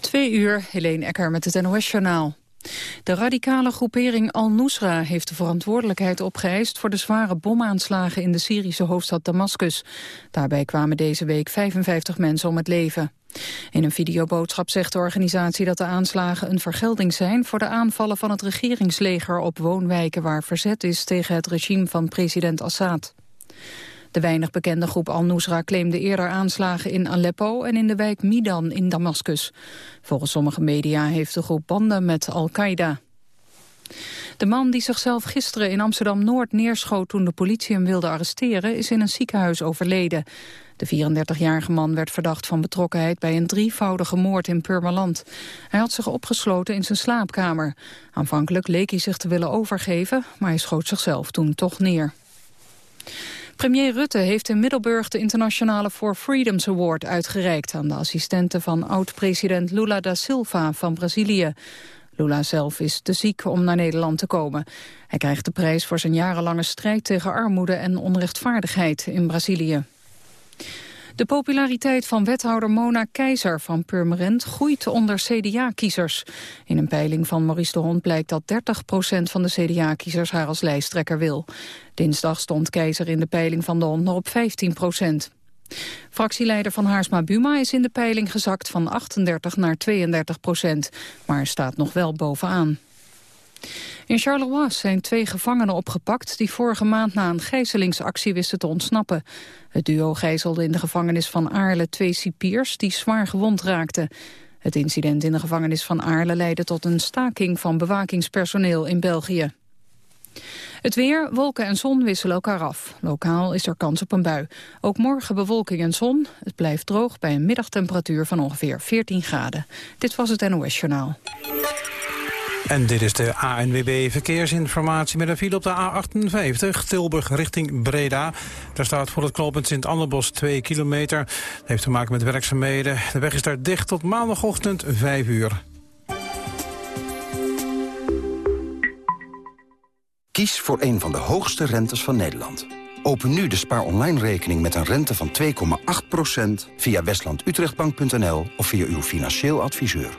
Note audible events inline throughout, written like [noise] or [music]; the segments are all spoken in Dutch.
Twee uur, Helene Ecker met het NOS-journaal. De radicale groepering Al-Nusra heeft de verantwoordelijkheid opgeëist voor de zware bomaanslagen in de Syrische hoofdstad Damascus. Daarbij kwamen deze week 55 mensen om het leven. In een videoboodschap zegt de organisatie dat de aanslagen een vergelding zijn voor de aanvallen van het regeringsleger op woonwijken waar verzet is tegen het regime van president Assad. De weinig bekende groep Al-Nusra claimde eerder aanslagen in Aleppo en in de wijk Midan in Damascus. Volgens sommige media heeft de groep banden met Al-Qaeda. De man die zichzelf gisteren in Amsterdam-Noord neerschoot toen de politie hem wilde arresteren is in een ziekenhuis overleden. De 34-jarige man werd verdacht van betrokkenheid bij een drievoudige moord in Purmerland. Hij had zich opgesloten in zijn slaapkamer. Aanvankelijk leek hij zich te willen overgeven, maar hij schoot zichzelf toen toch neer. Premier Rutte heeft in Middelburg de internationale For Freedoms Award uitgereikt aan de assistente van oud-president Lula da Silva van Brazilië. Lula zelf is te ziek om naar Nederland te komen. Hij krijgt de prijs voor zijn jarenlange strijd tegen armoede en onrechtvaardigheid in Brazilië. De populariteit van wethouder Mona Keizer van Purmerend groeit onder CDA-kiezers. In een peiling van Maurice de Hond blijkt dat 30% van de CDA-kiezers haar als lijsttrekker wil. Dinsdag stond Keizer in de peiling van de Hond nog op 15% Fractieleider van Haarsma Buma is in de peiling gezakt van 38 naar 32 procent, maar staat nog wel bovenaan. In Charleroi zijn twee gevangenen opgepakt... die vorige maand na een gijzelingsactie wisten te ontsnappen. Het duo gijzelde in de gevangenis van Aarle twee cipiers... die zwaar gewond raakten. Het incident in de gevangenis van Aarle leidde tot een staking van bewakingspersoneel in België. Het weer, wolken en zon wisselen elkaar af. Lokaal is er kans op een bui. Ook morgen bewolking en zon. Het blijft droog bij een middagtemperatuur van ongeveer 14 graden. Dit was het NOS Journaal. En dit is de ANWB Verkeersinformatie met een file op de A58, Tilburg richting Breda. Daar staat voor het knooppunt Sint-Annebos 2 kilometer. Dat heeft te maken met werkzaamheden. De weg is daar dicht tot maandagochtend 5 uur. Kies voor een van de hoogste rentes van Nederland. Open nu de spaar online rekening met een rente van 2,8% via westlandutrechtbank.nl of via uw financieel adviseur.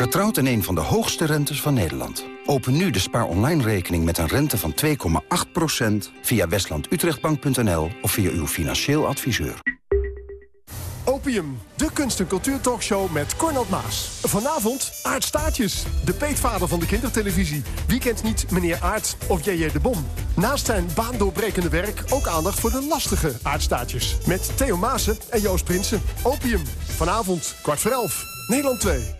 Vertrouwt in een van de hoogste rentes van Nederland. Open nu de spaar online rekening met een rente van 2,8% via westlandutrechtbank.nl of via uw financieel adviseur. Opium, de kunst- en cultuurtalkshow met Cornald Maas. Vanavond Aardstaartjes, de peetvader van de kindertelevisie. Wie kent niet meneer Aard of J.J. de Bom? Naast zijn baandoorbrekende werk ook aandacht voor de lastige aardstaartjes. Met Theo Maassen en Joost Prinsen. Opium, vanavond, kwart voor elf, Nederland 2.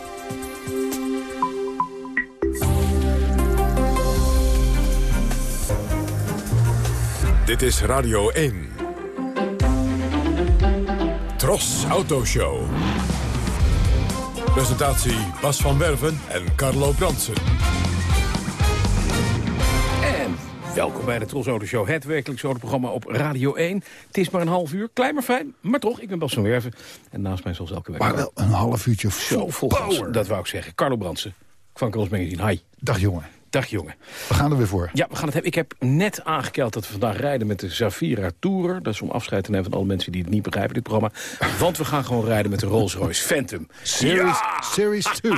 Dit is Radio 1. Tros Autoshow. Presentatie Bas van Werven en Carlo Bransen. En welkom bij de Tros Autoshow, het werkelijk programma op Radio 1. Het is maar een half uur, klein maar fijn, maar toch, ik ben Bas van Werven. En naast mij zoals elke week... Maar wel een half uurtje of zo vol. Dat wou ik zeggen. Carlo Bransen van Cross Magazine, hi. Dag jongen. Dag jongen. We gaan er weer voor. Ja, we gaan het hebben. Ik heb net aangekeld dat we vandaag rijden met de Zafira Tourer. Dat is om afscheid te nemen van alle mensen die het niet begrijpen, dit programma. Want we gaan gewoon rijden met de Rolls-Royce Phantom. Series, Series [laughs] 2.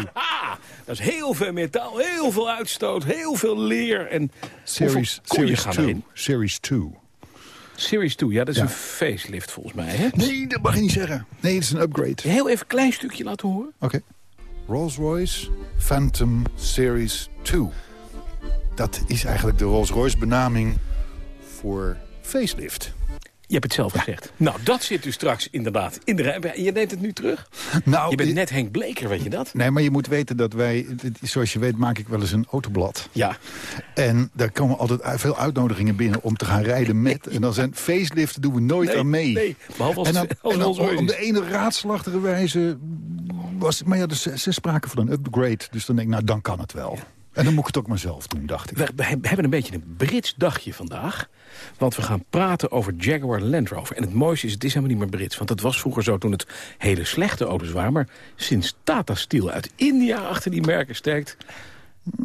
Dat is heel veel metaal, heel veel uitstoot, heel veel leer. En Series, series 2. Series 2. Series 2, ja, dat is een facelift volgens mij, hè? Nee, dat mag je niet zeggen. Nee, het is een upgrade. Heel even een klein stukje laten horen. Oké. Rolls-Royce Phantom Series 2. Dat is eigenlijk de Rolls-Royce benaming voor facelift. Je hebt het zelf gezegd. Nou, dat zit dus straks inderdaad in de rij. Je neemt het nu terug? Nou, je bent net Henk Bleker, weet je dat? Nee, maar je moet weten dat wij... Zoals je weet maak ik wel eens een autoblad. Ja. En daar komen altijd veel uitnodigingen binnen om te gaan rijden met. En dan zijn faceliften doen we nooit aan mee. Nee, behalve als, en dan, als om de ene raadslachtige wijze was... Maar ja, dus, ze spraken van een upgrade. Dus dan denk ik, nou, dan kan het wel. En dan moet ik het ook maar zelf doen, dacht ik. We, hebben een beetje een Brits dagje vandaag. Want we gaan praten over Jaguar Land Rover. En het mooiste is, het is helemaal niet meer Brits. Want het was vroeger zo toen het hele slechte auto's waren. Maar sinds Tata Steel uit India achter die merken steekt...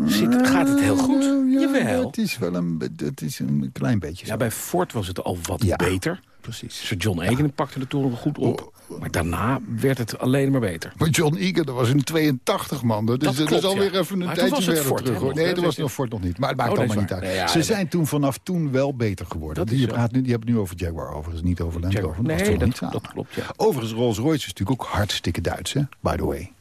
Zit, gaat het heel goed? Ja, Jawel. Het is wel een, het is een klein beetje zo. Ja, bij Ford was het al wat Ja. beter. Precies. Sir John Egan pakte de toren goed op. Maar daarna werd het alleen maar beter. Maar John Egan, dat was in 82 man. Dus Dat klopt, is alweer ja. even een Maar tijdje verder Ford, terug. hè, hoor. nog, Nee, dat was nog Ford nog niet. Maar het maakt Oh, allemaal niet uit. Nee, ja, Ze zijn toen vanaf toen wel beter geworden. Dat zo. praat nu, die hebben het nu over Jaguar overigens, niet over Land. Rover. Nee, dat, niet samen. dat klopt, ja. Overigens, Rolls-Royce is natuurlijk ook hartstikke Duits, hè? By the way.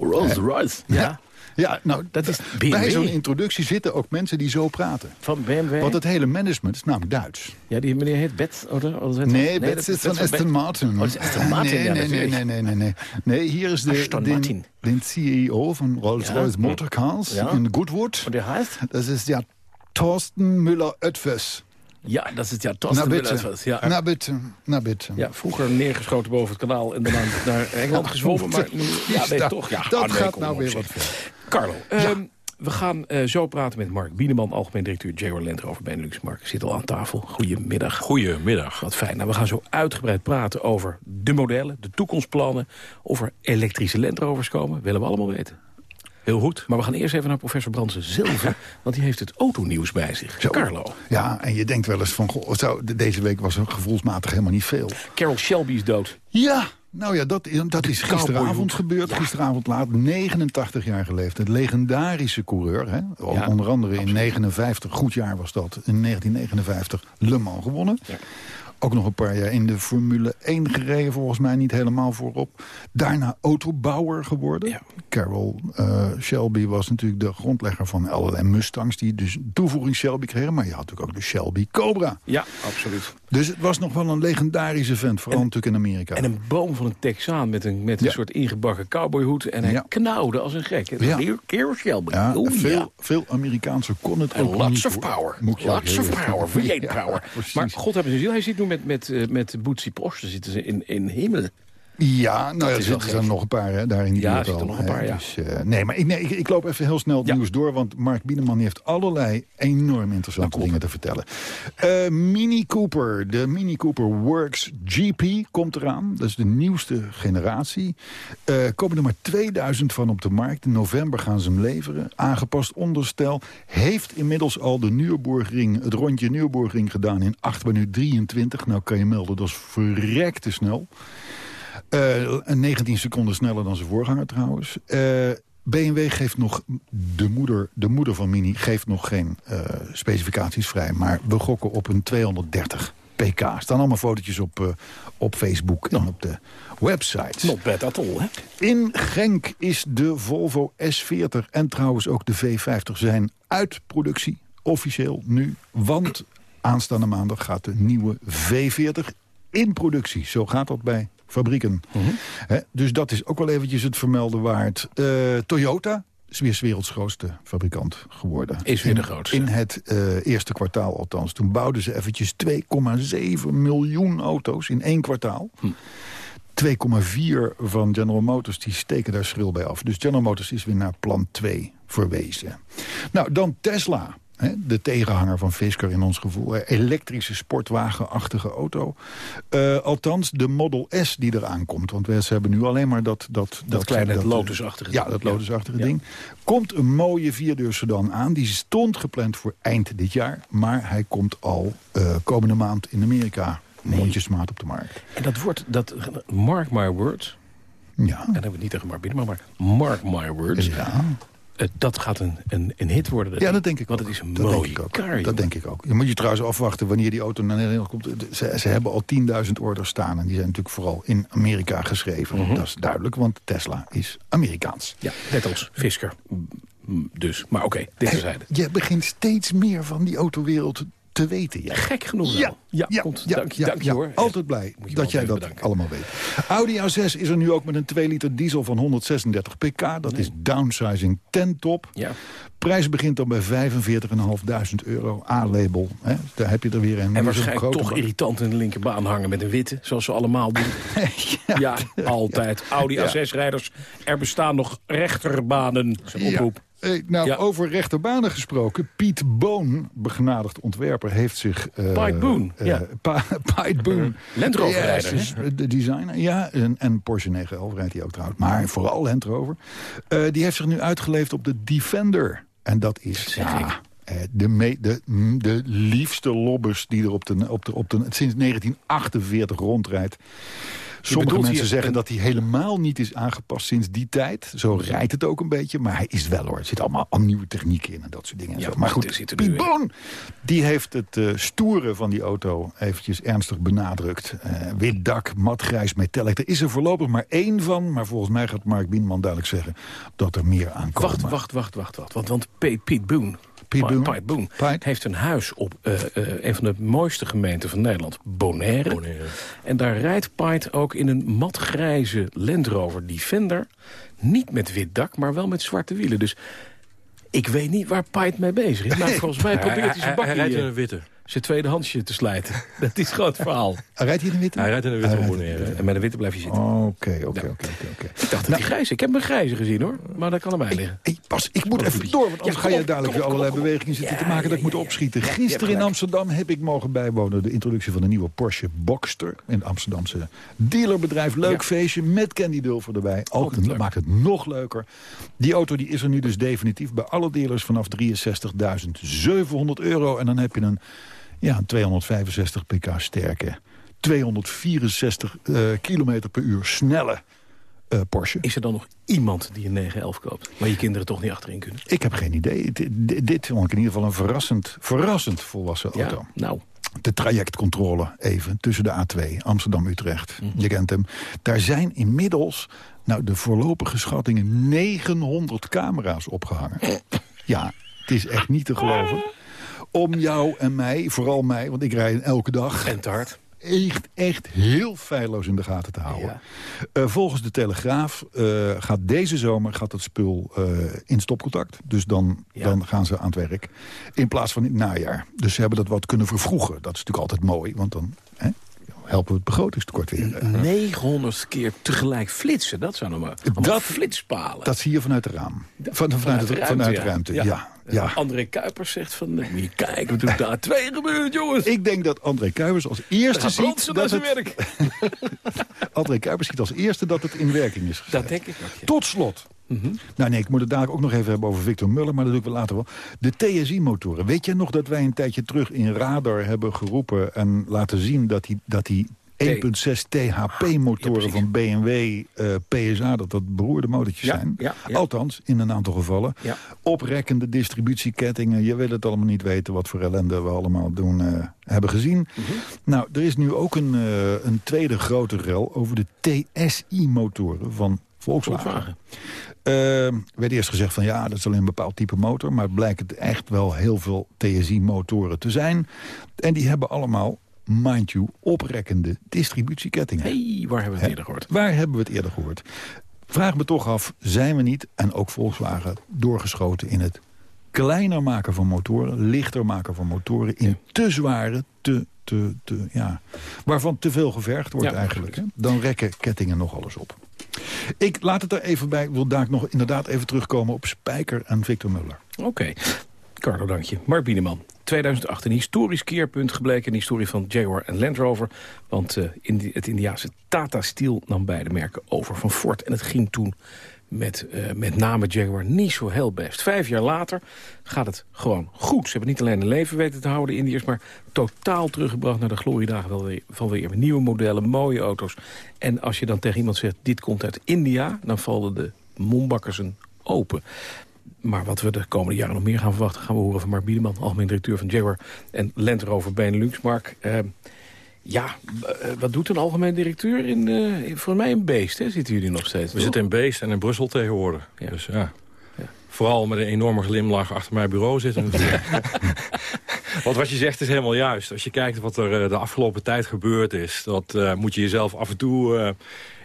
Rolls Royce. Ja, Ja, nou, Dat is bij zo'n introductie zitten ook mensen die zo praten. van BMW. Want het hele management is namelijk Duits. Ja, die meneer heet Bet. Oh, oh, dat- Nee, dat dat is van Bet. Aston Martin. Oh, Aston Martin, nee, ja, nee, nee, nee, nee, nee, nee. Nee, hier is de, Aston de, Martin. de CEO van Rolls-Royce Ja. Motorcars Ja. in Goodwood. Und der heißt? Dat is ja Thorsten Müller-Oetves. Ja, dat is ja bitte. Müller. Ja. Na bitte. Na bitte. ja, vroeger neergeschoten boven het kanaal en daarna naar Engeland gezwommen. Maar nu, ja, nee, dat, toch? Ja, dat ah, nee, gaat nou weer wat ver. Carlo, ehm, we gaan eh, zo praten met Mark Bieneman, algemeen directeur Jaguar Land Rover Benelux. Mark zit al aan tafel. Goedemiddag. Goedemiddag. Wat fijn. Nou, we gaan zo uitgebreid praten over de modellen, de toekomstplannen. Of er elektrische Land Rovers komen, willen we allemaal weten. Heel goed. Maar we gaan eerst even naar professor Brandsen Zilver. [laughs] want die heeft het autonieuws bij zich. Zo. Carlo. Ja, en je denkt wel eens van... Goh, zo, de- deze week was er gevoelsmatig helemaal niet veel. Carol Shelby is dood. Ja, nou ja, dat, dat is gisteravond gebeurd. Gisteravond laat, 89 jaar geleefd. Het legendarische coureur, hè? Ja, onder andere in 59, goed jaar was dat. In 1959 Le Mans gewonnen. Ook nog een paar jaar in de Formule 1 gereden, volgens mij niet helemaal voorop. Daarna autobouwer geworden. Ja. Carroll eh, Shelby was natuurlijk de grondlegger van LLM Mustangs... die dus toevoeging Shelby kregen. Maar je had natuurlijk ook de Shelby Cobra. Ja, absoluut. Dus het was nog wel een legendarische vent, vooral natuurlijk in Amerika. En een boom van een Texaan met een, met een Ja. soort ingebakken cowboyhoed. En hij Ja. knauwde als een gek. Ja. Shelby. Ja, Oeh, veel, veel Amerikaanse kon het En ook lots niet, of power. Lots of power. even- V8 [laughs] Ja, power. precies. Maar god hebben ze ziel. Hij zit nu met, met, eh, met Bootsy. Zitten ze in, in hemel. Ja, nou ja, er zitten er nog een paar hè, daar in die Ja, er zitten nog een paar, ja. Dus, eh, nee, maar ik, nee, ik, ik loop even heel snel het Ja. nieuws door... want Mark Bieneman heeft allerlei enorm interessante dingen te vertellen. Eh, Mini Cooper, de Mini Cooper Works GP komt eraan. Dat is de nieuwste generatie. Eh komen er maar 2000 van op de markt. In november gaan ze hem leveren. Aangepast onderstel. Heeft inmiddels al de Nürburgring, het rondje Nürburgring gedaan in 8 minuten 23. Nou kan je melden, dat is verrekte snel. Eh, 19 seconden sneller dan zijn voorganger trouwens. Eh, BMW geeft nog, de moeder, de moeder van Mini geeft nog geen eh, specificaties vrij. Maar we gokken op een 230 pk. Er staan allemaal fotootjes op, eh, op Facebook en op de website. Not bad at all, hè? In Genk is de Volvo S40 en trouwens ook de V50 zijn uit productie. Officieel nu, want aanstaande maandag gaat de nieuwe V40 in productie. Zo gaat dat bij fabrieken. Hè, dus dat is ook wel eventjes het vermelden waard. Eh, Toyota is weer werelds grootste fabrikant geworden. Is weer de grootste. In het eh, eerste kwartaal althans. Toen bouwden ze eventjes 2,7 miljoen auto's in één kwartaal. 2,4 van General Motors, die steken daar schril bij af. Dus General Motors is weer naar plan 2 verwezen. Nou, dan Tesla. De tegenhanger van Fisker in ons gevoel. elektrische sportwagenachtige auto. Eh, althans, de Model S die eraan komt. Want we hebben nu alleen maar dat... Dat, dat, kleine dat, Lotusachtige Ja, ding. dat Ja. Lotusachtige Ja. ding. Komt een mooie vierdeur sedan aan. Die stond gepland voor eind dit jaar. Maar hij komt al eh, komende maand in Amerika mondjesmaat op de markt. En dat wordt, dat, mark my words. Ja. En dan hebben we het niet tegen Mark Binnen, maar mark my words. Ja. Eh, dat gaat een, een, een hit worden. Ja, dat denk ik Want ook. het is een dat mooie denk ik ook. kar, Dat denk ik ook. Je moet je trouwens afwachten wanneer die auto naar Nederland komt. Ze, ze hebben al 10.000 orders staan. En die zijn natuurlijk vooral in Amerika geschreven. Mhm. Dat is duidelijk, want Tesla is Amerikaans. Ja, net als Fisker. Dus, maar oké, dit terzijde. Je begint steeds meer van die autowereld te weten. Ja. Gek genoeg Ja, wel. Ja, ja, ja, dank je, ja, dank je ja. hoor. Altijd blij dat jij dat bedanken. allemaal weet. Audi A6 is er nu ook met een 2 liter diesel van 136 pk. Dat is downsizing ten top. Ja. Prijs begint dan bij 45.500 euro. A-label. Daar heb je er weer een. En waarschijnlijk toch bak. irritant in de linkerbaan hangen met een witte, zoals ze allemaal doen. [laughs] ja, altijd. Audi Ja. A6-rijders, er bestaan nog rechterbanen. Dat is een Ja. oproep. Eh, nou, Ja. over rechterbanen gesproken. Piet Boon, begenadigd ontwerper, heeft zich... eh, Piet Boon, eh, ja. [laughs] Pa- Piet Boon. Land Rover de designer. Ja, en, en Porsche 911 rijdt hij ook trouwens. Maar vooral Land Rover. Eh, die heeft zich nu uitgeleefd op de Defender. En dat is... ja, de, me- de, mm, de liefste lobbers die er op de, op de, op de, sinds 1948 rondrijdt. Sommige mensen zeggen dat hij helemaal niet is aangepast sinds die tijd. Zo rijdt het ook een beetje, maar hij is wel hoor. Er zit allemaal al nieuwe techniek in en dat soort dingen. Ja, maar goed, zit er Piet. Boon, die heeft het eh, stoere van die auto eventjes ernstig benadrukt. Eh, wit dak, matgrijs, metallic. Er is er voorlopig maar één van, maar volgens mij gaat Mark Bienman duidelijk zeggen dat er meer aankomen. Wacht, wacht, wacht, wacht, wacht. Want, want Piet Boon, Piet Pi- Boon? Piet Boon Piet? heeft een huis op eh, eh, een van de mooiste gemeenten van Nederland, Bonaire. En daar rijdt Piet ook in een matgrijze Land Rover Defender. Niet met wit dak, maar wel met zwarte wielen. Dus ik weet niet waar Piet mee bezig is. Maar [laughs] volgens mij probeert hij zijn hij bakje, rijdt in eh, een witte. Zijn tweedehandsje te slijten. [laughs] Dat is gewoon het verhaal. Hij rijdt hier in de witte? Hij rijdt in een witte. En met een witte blijf je zitten. Oké, oké, oké. Ik dacht dat hij grijs is. Ik heb hem grijze gezien hoor. Maar dat kan erbij liggen. Hey, pas, ik moet even door, want anders ga je dadelijk weer allerlei bewegingen zitten te maken dat ik moet opschieten. Gisteren in. Amsterdam heb ik mogen bijwonen de introductie van de nieuwe Porsche Boxster. In het Amsterdamse dealerbedrijf. Leuk feestje met Candy Dulfer erbij. Ook, dat maakt het nog leuker. Die auto die is er nu dus definitief bij alle dealers vanaf 63.700 euro. En dan heb je een, ja, een 265 pk sterke, 264 eh kilometer per uur snelle eh, Porsche. Is er dan nog iemand die een 911 koopt? Waar je kinderen toch niet achterin kunnen? Ik heb geen idee. Dit, vond ik in ieder geval een verrassend, verrassend volwassen auto. Ja, nou. De trajectcontrole even tussen de A2, Amsterdam-Utrecht. Je kent hem. Daar zijn inmiddels, nou de voorlopige schattingen, 900 camera's opgehangen. Ja, het is echt niet te geloven. Om jou en mij, vooral mij, want ik rij elke dag... En te hard. echt, echt heel feilloos in de gaten te houden. Ja. Eh, volgens de Telegraaf eh, gaat deze zomer gaat het spul eh, in stopcontact. Dus dan, Ja. dan gaan ze aan het werk. In plaats van in het najaar. Dus ze hebben dat wat kunnen vervroegen. Dat is natuurlijk altijd mooi, want dan helpen we het begrotingstekort weer. Eh, 900 keer tegelijk flitsen. Dat zou nog maar. Allemaal Dat- flitspalen. dat zie je vanuit de raam. Van, vanuit, de, vanuit de ruimte, ja. ja. En André Kuipers zegt van, eh, kijken wat er daar twee gebeurt, jongens. Ik denk dat André Kuipers als eerste ziet dat zijn het, werk. [laughs] André Kuipers ziet als eerste dat het in werking is gezet. Dat denk ik ook, ja. Tot slot. Mhm. Nou nee, ik moet het dadelijk ook nog even hebben over Victor Muller, maar dat doe ik wel later wel. De TSI-motoren. Weet je nog dat wij een tijdje terug in Radar hebben geroepen en laten zien dat die, dat die 1.6 THP-motoren Ja, van BMW eh, PSA, dat dat beroerde motortjes Ja, zijn. ja. Althans, in een aantal gevallen. Oprekkende distributiekettingen. Je wil het allemaal niet weten wat voor ellende we allemaal doen uh, hebben gezien. Mhm. Nou, er is nu ook een, uh, een tweede grote rel over de TSI-motoren van Volkswagen. Volkswagen. Uh, werd eerst gezegd van ja, dat is alleen een bepaald type motor. Maar het blijkt het echt wel heel veel TSI-motoren te zijn. En die hebben allemaal, mind you, oprekkende distributiekettingen. hey, waar hebben we het eerder gehoord? Waar hebben we het eerder gehoord? Vraag me toch af, zijn we niet, en ook Volkswagen, doorgeschoten in het kleiner maken van motoren, lichter maken van motoren, in te zware, te, te, te, ja, waarvan te veel gevergd wordt Ja, eigenlijk. Hè? Dan rekken kettingen nog alles op. Ik laat het er even bij. Ik wil daar nog inderdaad even terugkomen op Spijker en Victor Muller. Oké. Carlo, dank je. Mark Bieneman. 2008, een historisch keerpunt gebleken in de historie van Jaguar en Land Rover. Want uh, in het Indiaanse Tata Steel nam beide merken over van Ford. En het ging toen met uh, met name Jaguar niet zo heel best. Vijf jaar later gaat het gewoon goed. Ze hebben niet alleen een leven weten te houden, de Indiërs... maar totaal teruggebracht naar de gloriedagen van weer nieuwe modellen, mooie auto's. En als je dan tegen iemand zegt, dit komt uit India... dan vallen de mombakkers open. Maar wat we de komende jaren nog meer gaan verwachten... gaan we horen van Mark Biedeman, algemeen directeur van Jaguar... en Land Rover Benelux. Mark, uh, ja, wat doet een algemeen directeur? In, uh, voor mij een beest, hè? Zitten jullie nog steeds? We zitten in Beest en in Brussel tegenwoordig. Ja. Dus ja. ja. vooral met een enorme glimlach achter mijn bureau zitten. [laughs] Want wat je zegt is helemaal juist. Als je kijkt wat er de afgelopen tijd gebeurd is... dat moet je jezelf af en toe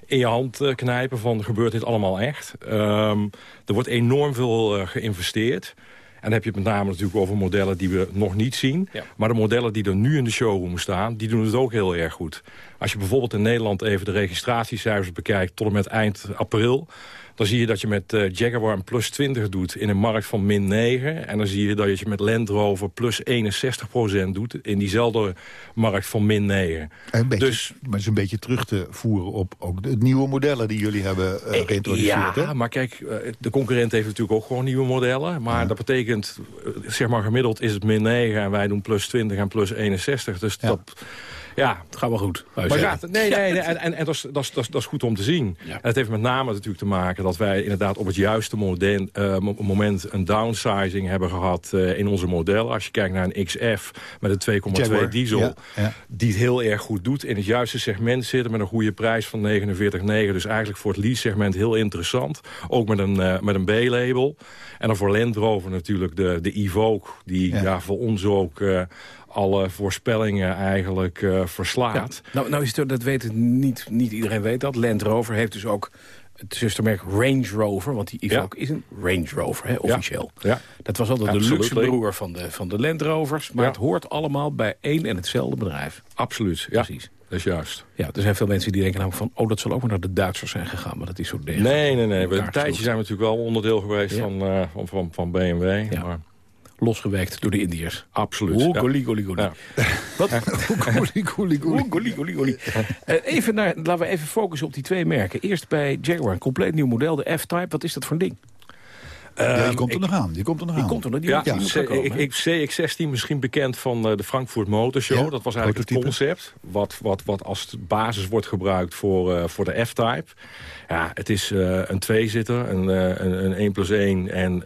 in je hand knijpen van gebeurt dit allemaal echt. Ehm, er wordt enorm veel geïnvesteerd. En dan heb je het met name natuurlijk over modellen die we nog niet zien. Maar de modellen die er nu in de showroom staan, die doen het ook heel erg goed. Als je bijvoorbeeld in Nederland even de registratiecijfers bekijkt... tot en met eind april dan zie je dat je met uh, Jaguar een plus 20 doet in een markt van min 9. En dan zie je dat je met Land Rover plus 61% doet in diezelfde markt van min 9. Een beetje, dus, maar het is een beetje terug te voeren op ook de nieuwe modellen die jullie hebben uh, geïntroduceerd. Ja, maar kijk, de concurrent heeft natuurlijk ook gewoon nieuwe modellen. Maar dat betekent, zeg maar gemiddeld is het min 9 en wij doen plus 20 en plus 61. Dus dat ja, het gaat wel goed. Maar gaat, nee, nee, nee, en, en, en dat, is, dat, is, dat, is, goed om te zien. Ja. het heeft met name natuurlijk te maken dat wij inderdaad op het juiste model, uh, moment een downsizing hebben gehad uh, in onze modellen. Als je kijkt naar een XF met een 2,2 diesel, ja, ja. die het heel erg goed doet. In het juiste segment zitten met een goede prijs van 49,9. Dus eigenlijk voor het lease segment heel interessant. Ook met een, uh, met een B-label. En dan voor Land Rover natuurlijk de, de Evoque, die ja. voor ons ook alle voorspellingen eigenlijk uh, verslaat. Nou, nou is het, dat weet het niet, niet iedereen weet dat. Land Rover heeft dus ook het zustermerk Range Rover. Want die Evoque is een Range Rover, hè, officieel. Ja. Dat was altijd de luxe broer van de, van de Land Rovers. Maar het hoort allemaal bij één en hetzelfde bedrijf. Absoluut, Precies. Dat is juist. Ja, er zijn veel mensen die denken namelijk van... oh, dat zal ook maar naar de Duitsers zijn gegaan. Maar dat is zo degelijk. Nee, nee, nee. Een tijdje zijn we natuurlijk wel onderdeel geweest van, uh, van, van, van BMW. Maar losgewerkt door de Indiërs. Absoluut. Oeh, goli. Ja. Wat? [laughs] goli, goli, even naar, laten we even focussen op die twee merken. Eerst bij Jaguar, een compleet nieuw model, de F-Type. Wat is dat voor een ding? Ja, die ehm, komt er nog aan. Die komt er nog die aan. Komt er nog, die ja, ik, ik, CX-16 misschien bekend van uh, de Frankfurt Motor Show. dat was eigenlijk het concept. Wat, wat, wat als basis wordt gebruikt voor, uh, voor de F-Type. Ja, het is uh, een tweezitter, een, een, een 1 plus 1 en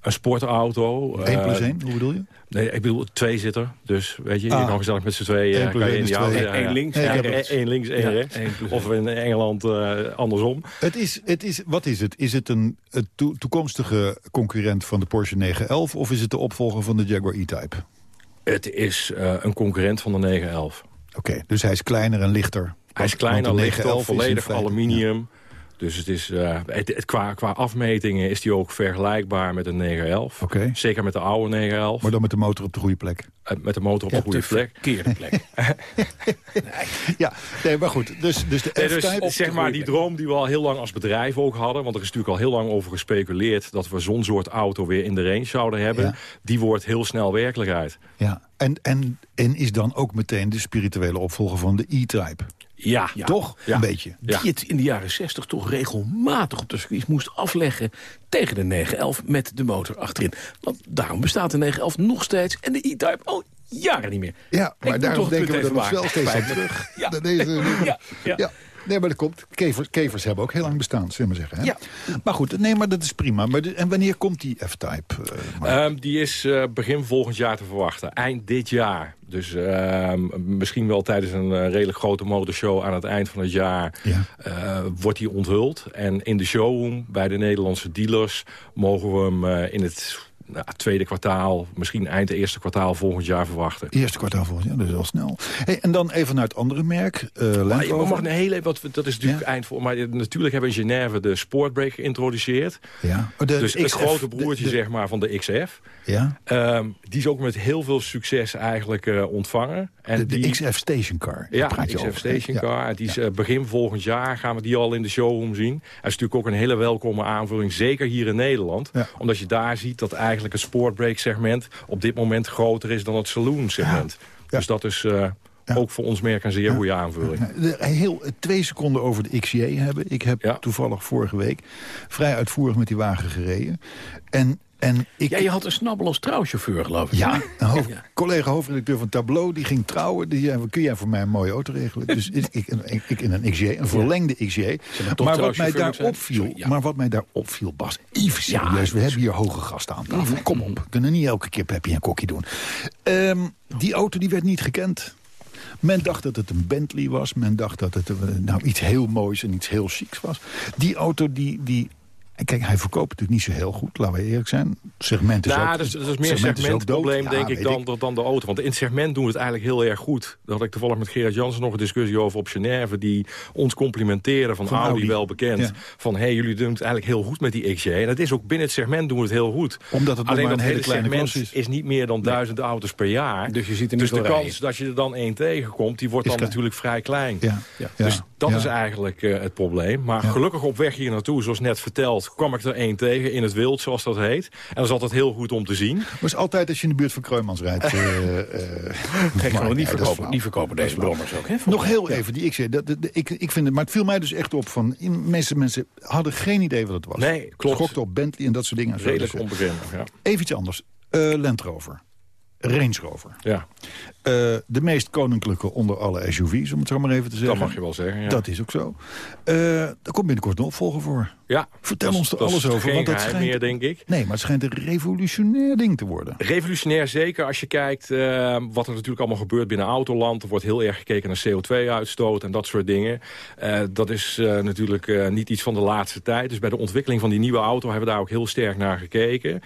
een sportauto. 1 plus 1, hoe bedoel je? Nee, ik bedoel twee zitter. Dus weet je, ah. je kan gezellig met z'n tweeën. Die auto, ja, Eén links, één links, één rechts. Of in Engeland uh, andersom. Het is, het is, wat is het? Is het een, een toekomstige concurrent van de Porsche 911... of is het de opvolger van de Jaguar E-Type? Het is uh, een concurrent van de 911. Oké, dus hij is kleiner en lichter. Hij is kleiner, lichter, volledig aluminium. Dus het is, uh, het, qua, qua afmetingen is die ook vergelijkbaar met een 911. Okay. Zeker met de oude 911. Maar dan met de motor op de goede plek. Uh, met de motor op de goede plek. Verkeerde plek. [laughs] [laughs] ja, nee, maar goed. Dus, dus de nee, dus, zeg maar die droom die we al heel lang als bedrijf ook hadden. Want er is natuurlijk al heel lang over gespeculeerd... dat we zo'n soort auto weer in de range zouden hebben. Die wordt heel snel werkelijkheid. Ja, en, en, en is dan ook meteen de spirituele opvolger van de E-Type. Ja. Toch? Een beetje. Die het in de jaren 60 toch regelmatig op de circuit moest afleggen... tegen de 911 met de motor achterin. Want daarom bestaat de 911 nog steeds en de E-Type al jaren niet meer. Ja, maar daarom denken we er nog wel steeds aan terug. Ja. ja. ja. Ja. Nee, maar dat komt. Kevers, kevers hebben ook heel lang bestaan, zullen we zeggen. Hè? Ja. Maar goed, nee, maar dat is prima. Maar en wanneer komt die F-Type? Uh, um, die is uh, begin volgend jaar te verwachten. Eind dit jaar. Dus uh, misschien wel tijdens een uh, redelijk grote motorshow aan het eind van het jaar ja. uh, wordt die onthuld. En in de showroom bij de Nederlandse dealers mogen we hem in het nou, tweede kwartaal, misschien eind eerste kwartaal volgend jaar verwachten. Eerste kwartaal volgend jaar, dat is al snel. Hey, en dan even naar het andere merk, uh, maar je mag een hele, wat, dat is natuurlijk eind voor. Maar natuurlijk hebben we in Genève de Sportbrake geïntroduceerd. Ja. Oh, de, dus het grote broertje zeg maar van de XF. Ja. Um, die is ook met heel veel succes eigenlijk uh, ontvangen. En de, de XF Station Car. Ja, de XF Station Car. Die is uh, begin volgend jaar gaan we die al in de showroom zien. Hij is natuurlijk ook een hele welkome aanvulling, zeker hier in Nederland. Omdat je daar ziet dat eigenlijk eigenlijk het sportbrake segment op dit moment groter is dan het saloon segment. Dus dat is... Uh, Ook voor ons merk een zeer goede aanvulling. Heel twee seconden over de XJ hebben. Ik heb toevallig vorige week vrij uitvoerig met die wagen gereden. En en ik... Ja, je had een snabbel als trouwchauffeur, geloof ik. Ja, een hoofd, [laughs] collega hoofdredacteur van Tableau, die ging trouwen. Die zei, kun jij voor mij een mooie auto regelen? Dus ik, ik, ik in een XJ, een verlengde XJ. Maar wat mij daar opviel, maar wat mij daar opviel, Bas, even serieus. we hebben hier hoge gasten aan tafel. Kom op, we kunnen niet elke keer Peppy en Kokkie doen. Um, die auto die werd niet gekend. Men dacht dat het een Bentley was. Men dacht dat het nou, iets heel moois en iets heel chics was. Die auto die, die En kijk, hij verkoopt natuurlijk niet zo heel goed, laten we eerlijk zijn. Segment is nou, ook dat is, dat is meer een segmentprobleem, Ja, denk ik, dan, dan de auto. Want in het segment doen we het eigenlijk heel erg goed. Daar had ik toevallig met Gerard Jansen nog een discussie over op Genève... die ons complimenteren van, Van Audi, Audi. wel bekend. Ja. Van, hé, hey, jullie doen het eigenlijk heel goed met die XJ. En dat is ook binnen het segment doen we het heel goed. Omdat het Alleen maar dat een hele hele kleine segment is. is niet meer dan duizend auto's per jaar. Dus je ziet er Dus de kans rijden. dat je er dan één tegenkomt, die wordt Is dan klein. natuurlijk vrij klein. Ja. Ja. Ja. Dus dat Ja. is eigenlijk eh, het probleem. Maar gelukkig op weg hier naartoe, zoals net verteld... kwam ik er één tegen in het wild, zoals dat heet. En dat is altijd heel goed om te zien. Maar het is altijd als je in de buurt van Kreumans rijdt. [laughs] eh, eh, Kijk, maar niet verkopen, niet verkopen deze brommers ook. Hè, Nog heel even, die XC. Dat, dat- ik, ik vind het, maar het viel mij dus echt op van... in- meeste mensen hadden geen idee wat het was. Nee, klopt. Schokten op Bentley en dat soort dingen. Redelijk Dus, eh, onbekend. Ja. Even iets anders. Eh Land Rover. Range Rover. ja, Eh, de meest koninklijke onder alle SUV's, om het zo maar even te zeggen. dat mag je wel zeggen. Ja. Dat is ook zo. Eh daar komt binnenkort een opvolger voor. Ja. Vertel Dat ons er alles over. Geen Want dat schijnt, meer, denk ik. Nee, maar het schijnt een revolutionair ding te worden. Revolutionair zeker als je kijkt eh, wat er natuurlijk allemaal gebeurt binnen Autoland. Er wordt heel erg gekeken naar CO2-uitstoot en dat soort dingen. Eh, dat is eh, natuurlijk eh, niet iets van de laatste tijd. Dus bij de ontwikkeling van die nieuwe auto hebben we daar ook heel sterk naar gekeken.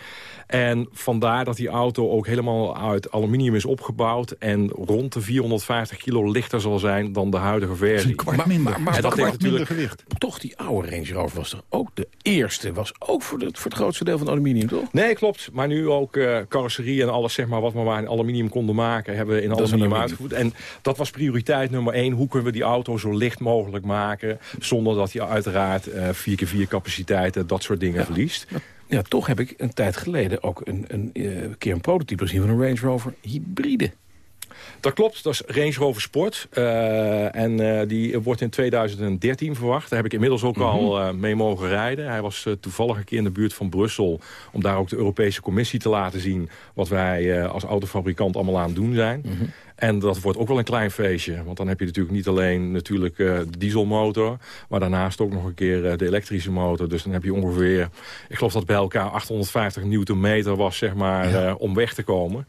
En vandaar dat die auto ook helemaal uit aluminium is opgebouwd... en rond de 450 kilo lichter zal zijn dan de huidige Dat is versie. een kwart Maar- minder. maar- dat kwart heeft minder natuurlijk- gewicht. Toch, die oude Range Rover was toch ook de eerste. Was ook voor, het grootste deel van aluminium, toch? Nee, klopt. Maar nu ook eh, carrosserie en alles zeg maar, wat we maar in aluminium konden maken... hebben we in aluminium aluminium. uitgevoerd. En dat was prioriteit nummer één. Hoe kunnen we die auto zo licht mogelijk maken... zonder dat hij uiteraard eh 4x4 capaciteiten, dat soort dingen verliest. Ja, toch heb ik een tijd geleden ook een, een, eh, keer een prototype gezien van een Range Rover hybride. Dat klopt, dat is Range Rover Sport. Eh, en eh, die wordt in 2013 verwacht. Daar heb ik inmiddels ook al eh, mee mogen rijden. Hij was toevallig een keer in de buurt van Brussel... om daar ook de Europese Commissie te laten zien... wat wij als autofabrikant allemaal aan het doen zijn. En dat wordt ook wel een klein feestje. Want dan heb je natuurlijk niet alleen natuurlijk de dieselmotor... maar daarnaast ook nog een keer de elektrische motor. Dus dan heb je ongeveer, ik geloof dat bij elkaar 850 newtonmeter was... zeg maar, om weg te komen.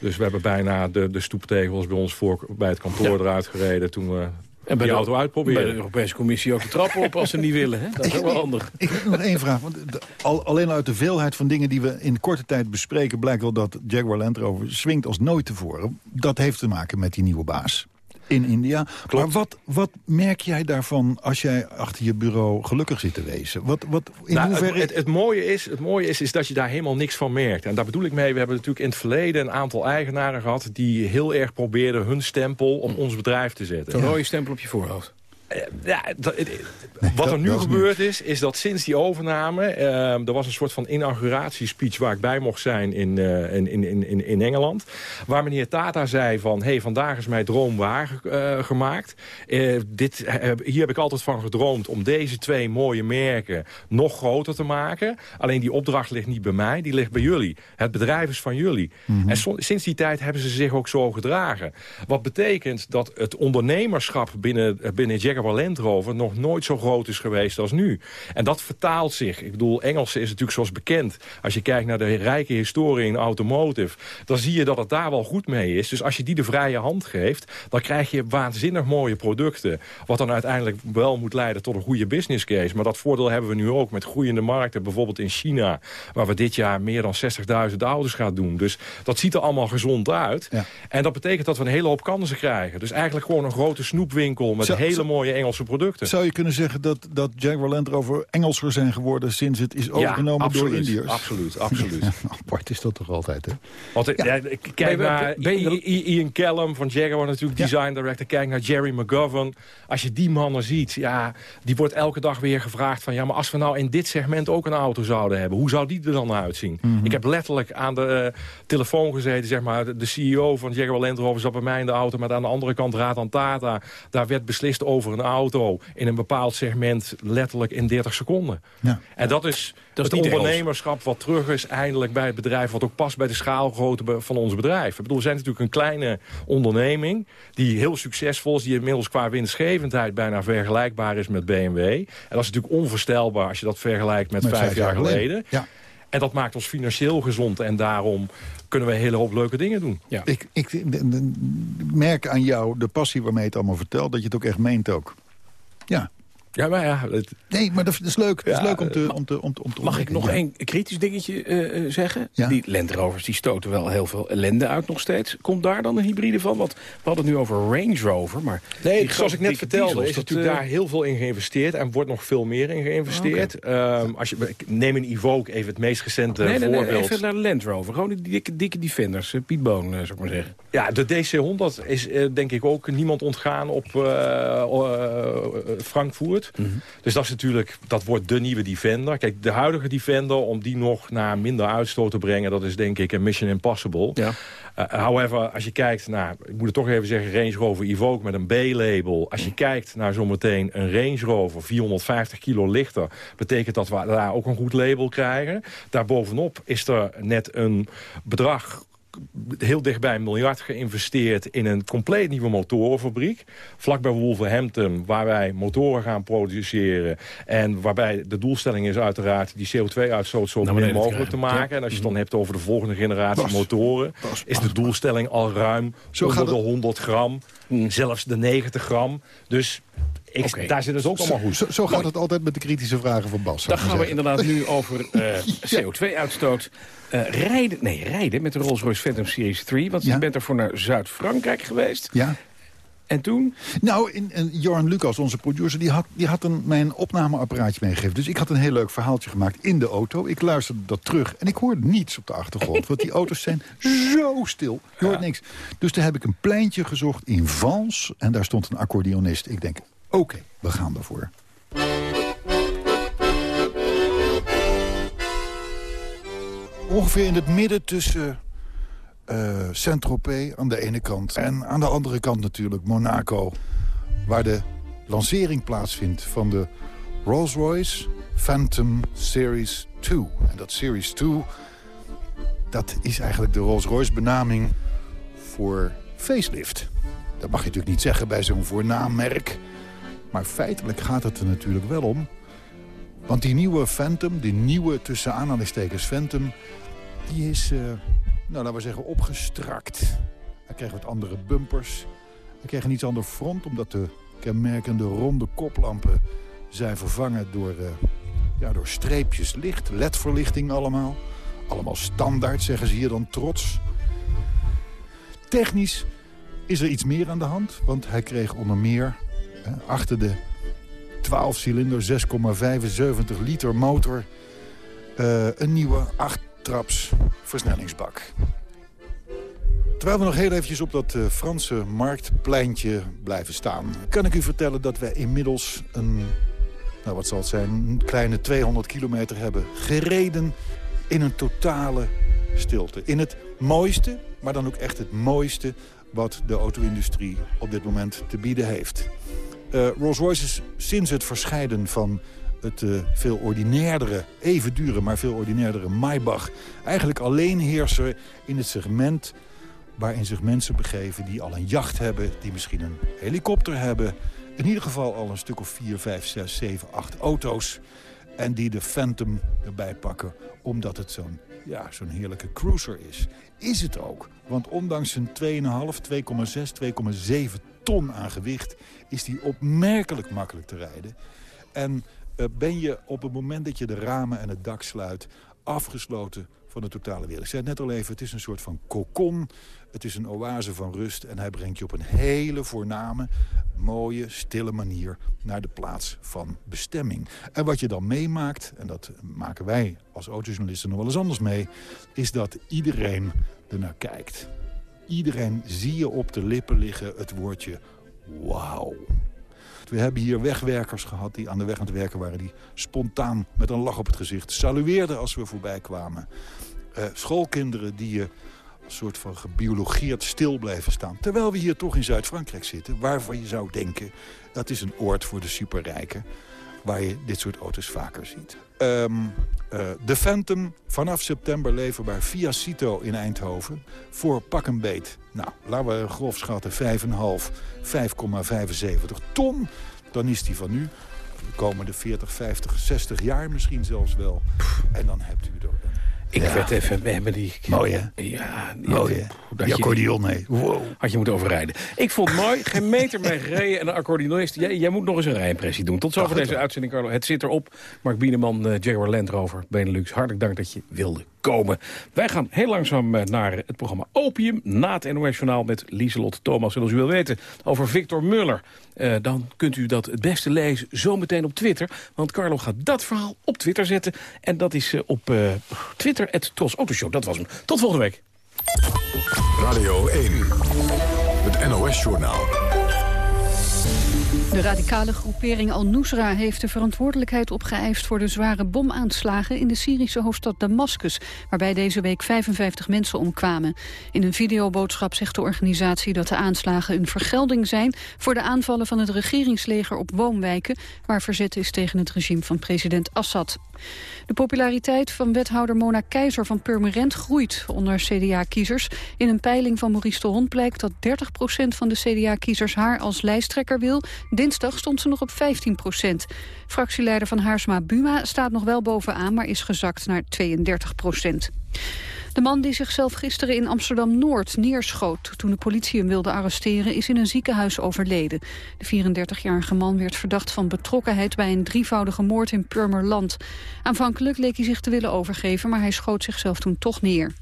Dus we hebben bijna de, de stoeptegels bij ons voor, bij het kantoor eruit gereden... toen we En die de, auto bij de. Europese Commissie ook de trappen op als ze niet willen. Hè? Dat is ook wel handig. Ik heb nog één vraag. Want de- al, alleen uit de veelheid van dingen die we in korte tijd bespreken... blijkt wel dat Jaguar Land Rover swingt als nooit tevoren. Dat heeft te maken met die nieuwe baas in India. Maar wat, wat merk jij daarvan als jij achter je bureau gelukkig zit te wezen? Wat, wat, in Nou, hoeverre... het, het, het mooie, is, het mooie is, is dat je daar helemaal niks van merkt. En daar bedoel ik mee, we hebben natuurlijk in het verleden... een aantal eigenaren gehad die heel erg probeerden hun stempel op ons bedrijf te zetten. Een rode stempel op je voorhoofd. Eh, Ja, dat- het- wat er nu gebeurd is, is dat sinds die overname... eh, er was een soort van inauguratiespeech waar ik bij mocht zijn in, eh, in, in, in, in Engeland. Waar meneer Tata zei van... hey, vandaag is mijn droom waar eh, gemaakt. Eh, dit, eh, hier heb ik altijd van gedroomd om deze twee mooie merken nog groter te maken. Alleen die opdracht ligt niet bij mij, die ligt bij jullie. Het bedrijf is van jullie. En so- sinds die tijd hebben ze zich ook zo gedragen. Wat betekent dat het ondernemerschap binnen, binnen Jaguar Land Rover... nog nooit zo groot is geweest als nu. En dat vertaalt zich. Ik bedoel, Engels is natuurlijk zoals bekend. Als je kijkt naar de rijke historie in automotive... dan zie je dat het daar wel goed mee is. Dus als je die de vrije hand geeft... dan krijg je waanzinnig mooie producten. Wat dan uiteindelijk wel moet leiden tot een goede business case. Maar dat voordeel hebben we nu ook met groeiende markten. Bijvoorbeeld in China, waar we dit jaar meer dan 60.000 auto's gaan doen. Dus dat ziet er allemaal gezond uit. Ja. En dat betekent dat we een hele hoop kansen krijgen. Dus eigenlijk gewoon een grote snoepwinkel met Zo- hele zo- mooie Engelse producten. Zou je kunnen zeggen dat, dat Jaguar Land Rover Engelser zijn geworden... sinds het is overgenomen absoluut, door Indiërs? Absoluut, absoluut. [laughs] Apart is dat toch altijd, hè? Want eh, ja, ik kijk naar Ian Callum van Jaguar natuurlijk, Ja. design director. Kijk naar Jerry McGovern. Als je die mannen ziet, ja, die wordt elke dag weer gevraagd van... ja, maar als we nou in dit segment ook een auto zouden hebben... hoe zou die er dan uitzien? Mhm. Ik heb letterlijk aan de eh, telefoon gezeten, zeg maar... de, de CEO van Jaguar Land Rover zat bij mij in de auto... maar aan de andere kant Raad aan Tata. Daar werd beslist over een auto in een bepaald segment... letterlijk in 30 seconden. Ja. En dat is, Dat is het Engels. ondernemerschap wat terug is eindelijk bij het bedrijf... wat ook past bij de schaalgrootte van ons bedrijf. Ik bedoel, we zijn natuurlijk een kleine onderneming... die heel succesvol is, die inmiddels qua winstgevendheid... bijna vergelijkbaar is met BMW. En dat is natuurlijk onvoorstelbaar als je dat vergelijkt met, Met vijf, jaar geleden. Ja. En dat maakt ons financieel gezond en daarom kunnen we een hele hoop leuke dingen doen. Ja. Ik, ik merk aan jou de passie waarmee je het allemaal vertelt... dat je het ook echt meent ook. Ja, Ja, maar ja... Het... Nee, maar dat is leuk. Dat is leuk om te, om te, om te, om te Mag ik nog ja. één kritisch dingetje eh, eh, zeggen? Ja. Die Land Rovers die stoten wel heel veel ellende uit nog steeds. Komt daar dan een hybride van? Want we hadden het nu over Range Rover, maar... Nee, die zoals ik net vertelde, is dat, natuurlijk eh, daar heel veel in geïnvesteerd... en wordt nog veel meer in geïnvesteerd. Ehm, als je, neem een Evoque, even het meest recente nee, nee, nee, voorbeeld. even naar de Land Rover. Gewoon die dikke, dikke Defenders. Piet Boon, zou ik maar zeggen. Ja, de DC-100 is eh, denk ik ook niemand ontgaan op eh, eh. Mhm. Dus dat is natuurlijk, dat wordt de nieuwe Defender. Kijk, de huidige Defender, om die nog naar minder uitstoot te brengen... dat is denk ik een mission impossible. Ja. Uh, however, als je kijkt naar, ik moet het toch even zeggen... Range Rover Evoque met een B-label. Als je kijkt naar zometeen een Range Rover 450 kilo lichter... betekent dat we daar ook een goed label krijgen. Daarbovenop is er net een bedrag heel dichtbij een miljard geïnvesteerd in een compleet nieuwe motorenfabriek. Vlakbij Wolverhampton, waar wij motoren gaan produceren. En waarbij de doelstelling is uiteraard die CO2-uitstoot zo Naar min mogelijk te maken. En als je het dan hebt over de volgende generatie motoren... Is de doelstelling al ruim Zo onder de het- 100 gram. Zelfs de 90 gram. Dus ik, daar zit dus ook allemaal. Zo, zo gaat het altijd met de kritische vragen van Bas. Dan gaan we inderdaad nu over [laughs] eh, CO2-uitstoot. Eh, rijden, nee, rijden met de Rolls-Royce Phantom Series 3. Want Ja. je bent ervoor naar Zuid-Frankrijk geweest. Ja. En toen? Nou, in, in Joran Lucas, onze producer, die had, die had een, mijn opnameapparaatje meegegeven. Dus ik had een heel leuk verhaaltje gemaakt in de auto. Ik luisterde dat terug en ik hoorde niets op de achtergrond. Want die auto's zijn [laughs] zo stil. Je hoort niks. Dus toen heb ik een pleintje gezocht in Vals. En daar stond een accordeonist. Ik denk, oké, we gaan daarvoor. Ongeveer in het midden tussen eh Saint-Tropez aan de ene kant... en aan de andere kant natuurlijk Monaco... waar de lancering plaatsvindt van de Rolls-Royce Phantom Series 2. En dat Series 2, dat is eigenlijk de Rolls-Royce benaming voor facelift. Dat mag je natuurlijk niet zeggen bij zo'n voornaammerk. Maar feitelijk gaat het er natuurlijk wel om. Want die nieuwe Phantom, die nieuwe tussen aanhalingstekens Phantom... die is, eh, nou laten we zeggen, opgestrakt. Hij krijgt wat andere bumpers. Hij krijgt een iets ander front, omdat de kenmerkende ronde koplampen... zijn vervangen door, eh, ja, door streepjes licht, ledverlichting allemaal. Allemaal standaard, zeggen ze hier dan trots. Technisch is er iets meer aan de hand, want hij kreeg onder meer... achter de 12 cilinder, 6,75 liter motor... eh, een nieuwe 8-traps versnellingsbak. Terwijl we nog heel eventjes op dat eh, Franse marktpleintje blijven staan... kan ik u vertellen dat wij inmiddels een, nou wat zal het zijn, een kleine 200 kilometer hebben gereden... in een totale stilte. In het mooiste, maar dan ook echt het mooiste... wat de auto-industrie op dit moment te bieden heeft. Eh, Rolls-Royce is sinds het verscheiden van het eh, veel ordinairdere, even dure, maar veel ordinairdere Maybach... eigenlijk alleen heerser in het segment waarin zich mensen begeven die al een jacht hebben... die misschien een helikopter hebben. In ieder geval al een stuk of 4, 5, 6, 7, 8 auto's. En die de Phantom erbij pakken omdat het zo'n ja, zo'n heerlijke cruiser is. Is het ook. Want ondanks zijn 2,5, 2,6, 2,7 ton aan gewicht... is die opmerkelijk makkelijk te rijden. En uh, ben je op het moment dat je de ramen en het dak sluit... afgesloten van de totale wereld. Ik zei het net al even, het is een soort van kokon. Het is een oase van rust en hij brengt je op een hele voorname, mooie, stille manier naar de plaats van bestemming. En wat je dan meemaakt, en dat maken wij als autojournalisten nog wel eens anders mee, is dat iedereen ernaar kijkt. Iedereen zie je op de lippen liggen het woordje wauw. We hebben hier wegwerkers gehad die aan de weg aan het werken waren... die spontaan met een lach op het gezicht salueerden als we voorbij kwamen. Uh, schoolkinderen die je een soort van gebiologeerd stil blijven staan. Terwijl we hier toch in Zuid-Frankrijk zitten... waarvan je zou denken, dat is een oord voor de superrijken... waar je dit soort auto's vaker ziet. Um, uh, de Phantom, vanaf september leverbaar via Cito in Eindhoven... voor pak een beet. Nou, laten we grof schatten 5,5, 5,75 ton. Dan is die van nu de komende 40, 50, 60 jaar misschien zelfs wel. En dan hebt u er Ik Ja. werd even, we hebben die... Mooi, hè? Ja, die- Mooi, hè? Die accordeon. Wow. Had je moeten overrijden. Ik vond het mooi, geen meter mee gereden en een accordeonist. Jij, jij moet nog eens een rijimpressie doen. Tot zover deze uitzending, Carlo. Het zit erop. Mark Bieneman, eh, Jaguar Land Rover, Benelux. Hartelijk dank dat je wilde komen. Wij gaan heel langzaam eh, naar het programma Opium. Na het NOS Journaal met Lieselot Thomas. En als u wil weten over Victor Muller... eh, dan kunt u dat het beste lezen zometeen op Twitter. Want Carlo gaat dat verhaal op Twitter zetten. En dat is eh, op Twitter, het Autoshow. Dat was hem. Tot volgende week. Radio 1. Het NOS-journaal. De radicale groepering Al-Nusra heeft de verantwoordelijkheid opgeëist voor de zware bomaanslagen in de Syrische hoofdstad Damascus, waarbij deze week 55 mensen omkwamen. In een videoboodschap zegt de organisatie dat de aanslagen een vergelding zijn voor de aanvallen van het regeringsleger op woonwijken, waar verzet is tegen het regime van president Assad. De populariteit van wethouder Mona Keizer van Purmerend groeit onder CDA-kiezers. In een peiling van Maurice de Hond blijkt dat 30% van de CDA-kiezers haar als lijsttrekker wil. Dinsdag stond ze nog op 15% Fractieleider van Haarsma Buma staat nog wel bovenaan, maar is gezakt naar 32% de man die zichzelf gisteren in Amsterdam-Noord neerschoot... toen de politie hem wilde arresteren, is in een ziekenhuis overleden. De 34-jarige man werd verdacht van betrokkenheid... bij een drievoudige moord in Purmerland. Aanvankelijk leek hij zich te willen overgeven... maar hij schoot zichzelf toen toch neer.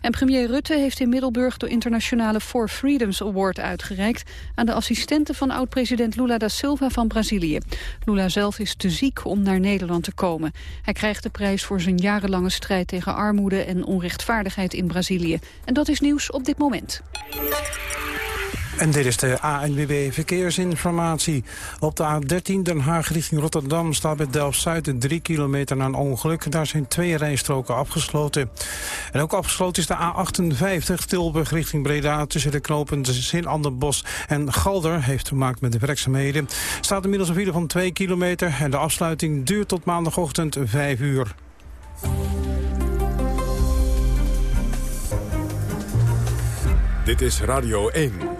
En premier Rutte heeft in Middelburg de internationale Four Freedoms Award uitgereikt aan de assistente van oud-president Lula da Silva van Brazilië. Lula zelf is te ziek om naar Nederland te komen. Hij krijgt de prijs voor zijn jarenlange strijd tegen armoede en onrechtvaardigheid in Brazilië. En dat is nieuws op dit moment. En dit is de ANWB Verkeersinformatie. Op de A13 Den Haag richting Rotterdam staat bij Delft-Zuid 3 kilometer na een ongeluk. Daar zijn twee rijstroken afgesloten. En ook afgesloten is de A58 Tilburg richting Breda... tussen de knopen Zin-Anderbos en Galder. Heeft te maken met de werkzaamheden. Staat inmiddels een file van 2 kilometer... en de afsluiting duurt tot maandagochtend 5 uur. Dit is Radio 1.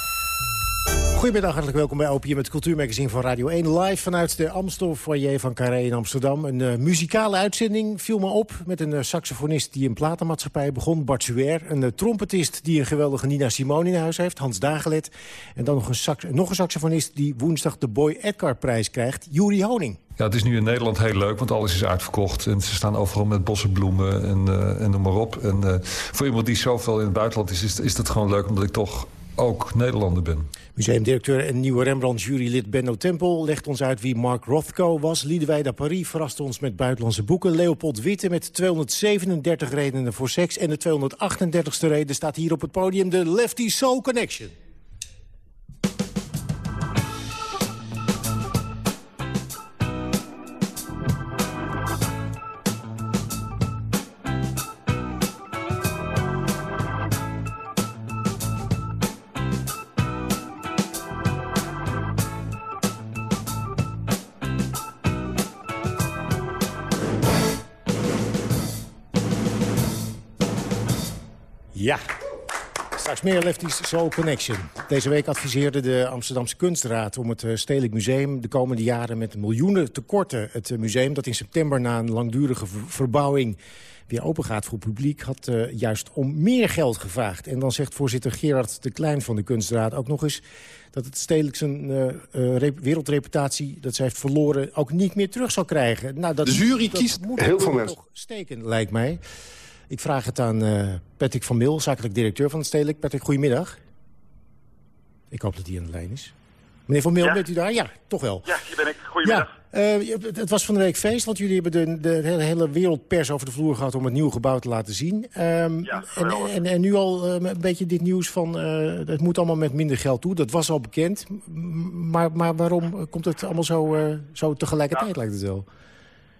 Goedemiddag, hartelijk welkom bij Opium, het cultuurmagazine van Radio 1. Live vanuit de Amstel foyer van Carré in Amsterdam. Een eh, muzikale uitzending viel me op met een eh, saxofonist die een platenmaatschappij begon, Bart Suer. Een eh, trompetist die een geweldige Nina Simone in huis heeft, Hans Dagelet. En dan nog een, sax nog een saxofonist die woensdag de Boy Edgar prijs krijgt, Juri Honing. Ja, het is nu in Nederland heel leuk, want alles is uitverkocht. En ze staan overal met bossenbloemen en, en noem maar op. En voor iemand die zoveel in het buitenland is, is, is dat gewoon leuk... omdat ik toch ook Nederlander ben. Museumdirecteur en nieuwe Rembrandt-jurylid Benno Tempel legt ons uit wie Mark Rothko was. Liedewij Paris verraste ons met buitenlandse boeken. Leopold Witte met 237 redenen voor seks. En de 238ste reden staat hier op het podium de Lefty Soul Connection. Meer Lefties Soul Connection. Deze week adviseerde de Amsterdamse Kunstraad om het eh, Stedelijk Museum... de komende jaren met miljoenen tekorten. Het eh, museum dat in september na een langdurige ver- verbouwing weer open gaat voor publiek... had eh, juist om meer geld gevraagd. En dan zegt voorzitter Gerard de Klein van de Kunstraad ook nog eens... dat het Stedelijk zijn rep- wereldreputatie dat zij heeft verloren... ook niet meer terug zal krijgen. Nou, dat, De jury dat kiest moet heel veel toch mensen. steken, lijkt mij. Ik vraag het aan eh, Patrick van Mil, zakelijk directeur van het Stedelijk. Patrick, goedemiddag. Ik hoop dat hij aan de lijn is. Meneer van Mil, Ja. bent u daar? Ja, toch wel. Ja, hier ben ik. Goedemiddag. Ja, eh, het, was van de week feest, want jullie hebben de, de hele, hele wereldpers over de vloer gehad... om het nieuwe gebouw te laten zien. Ehm, en, geweldig. en, en nu al eh, een beetje dit nieuws van... het moet allemaal met minder geld toe. Dat was al bekend. Maar, maar waarom komt het allemaal zo, zo tegelijkertijd, lijkt het wel?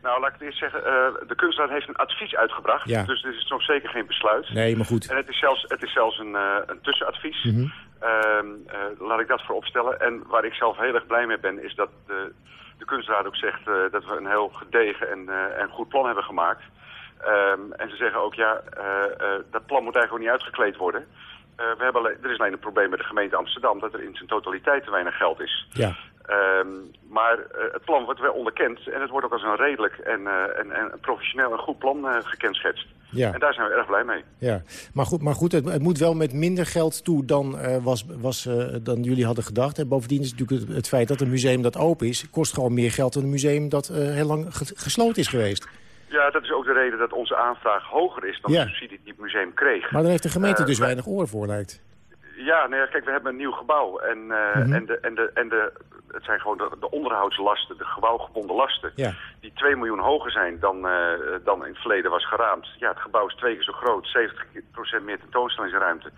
Nou, laat ik het eerst zeggen. eh, de kunstraad heeft een advies uitgebracht. Ja. Dus dit is nog zeker geen besluit. Nee, maar goed. En het is zelfs, het is zelfs een, eh, een tussenadvies. Mhm. Ehm, eh, laat ik dat voor opstellen. En waar ik zelf heel erg blij mee ben, is dat de, de kunstraad ook zegt dat we een heel gedegen en, en goed plan hebben gemaakt. Ehm, en ze zeggen ook, ja, dat plan moet eigenlijk ook niet uitgekleed worden. We hebben alleen, er is alleen een probleem met de gemeente Amsterdam, dat er in zijn totaliteit te weinig geld is. Ja. Ehm, maar het plan wordt wel onderkend en het wordt ook als een redelijk en, en, en professioneel en goed plan gekenschetst. Ja. En daar zijn we erg blij mee. Ja, maar goed, maar goed het, het moet wel met minder geld toe dan, was, was, dan jullie hadden gedacht. En bovendien is natuurlijk het, het, feit dat een museum dat open is... kost gewoon meer geld dan een museum dat heel lang gesloten is geweest. Ja, dat is ook de reden dat onze aanvraag hoger is dan de subsidie die het museum kreeg. Maar dan heeft de gemeente dus weinig oor voor, lijkt. Ja, nee, kijk, we hebben een nieuw gebouw. En, uh, en, de, en, de, en de, het zijn gewoon de, de onderhoudslasten, de gebouwgebonden lasten... Ja. die 2 miljoen hoger zijn dan, uh, dan in het verleden was geraamd. Ja, het gebouw is twee keer zo groot, 70% meer tentoonstellingsruimte.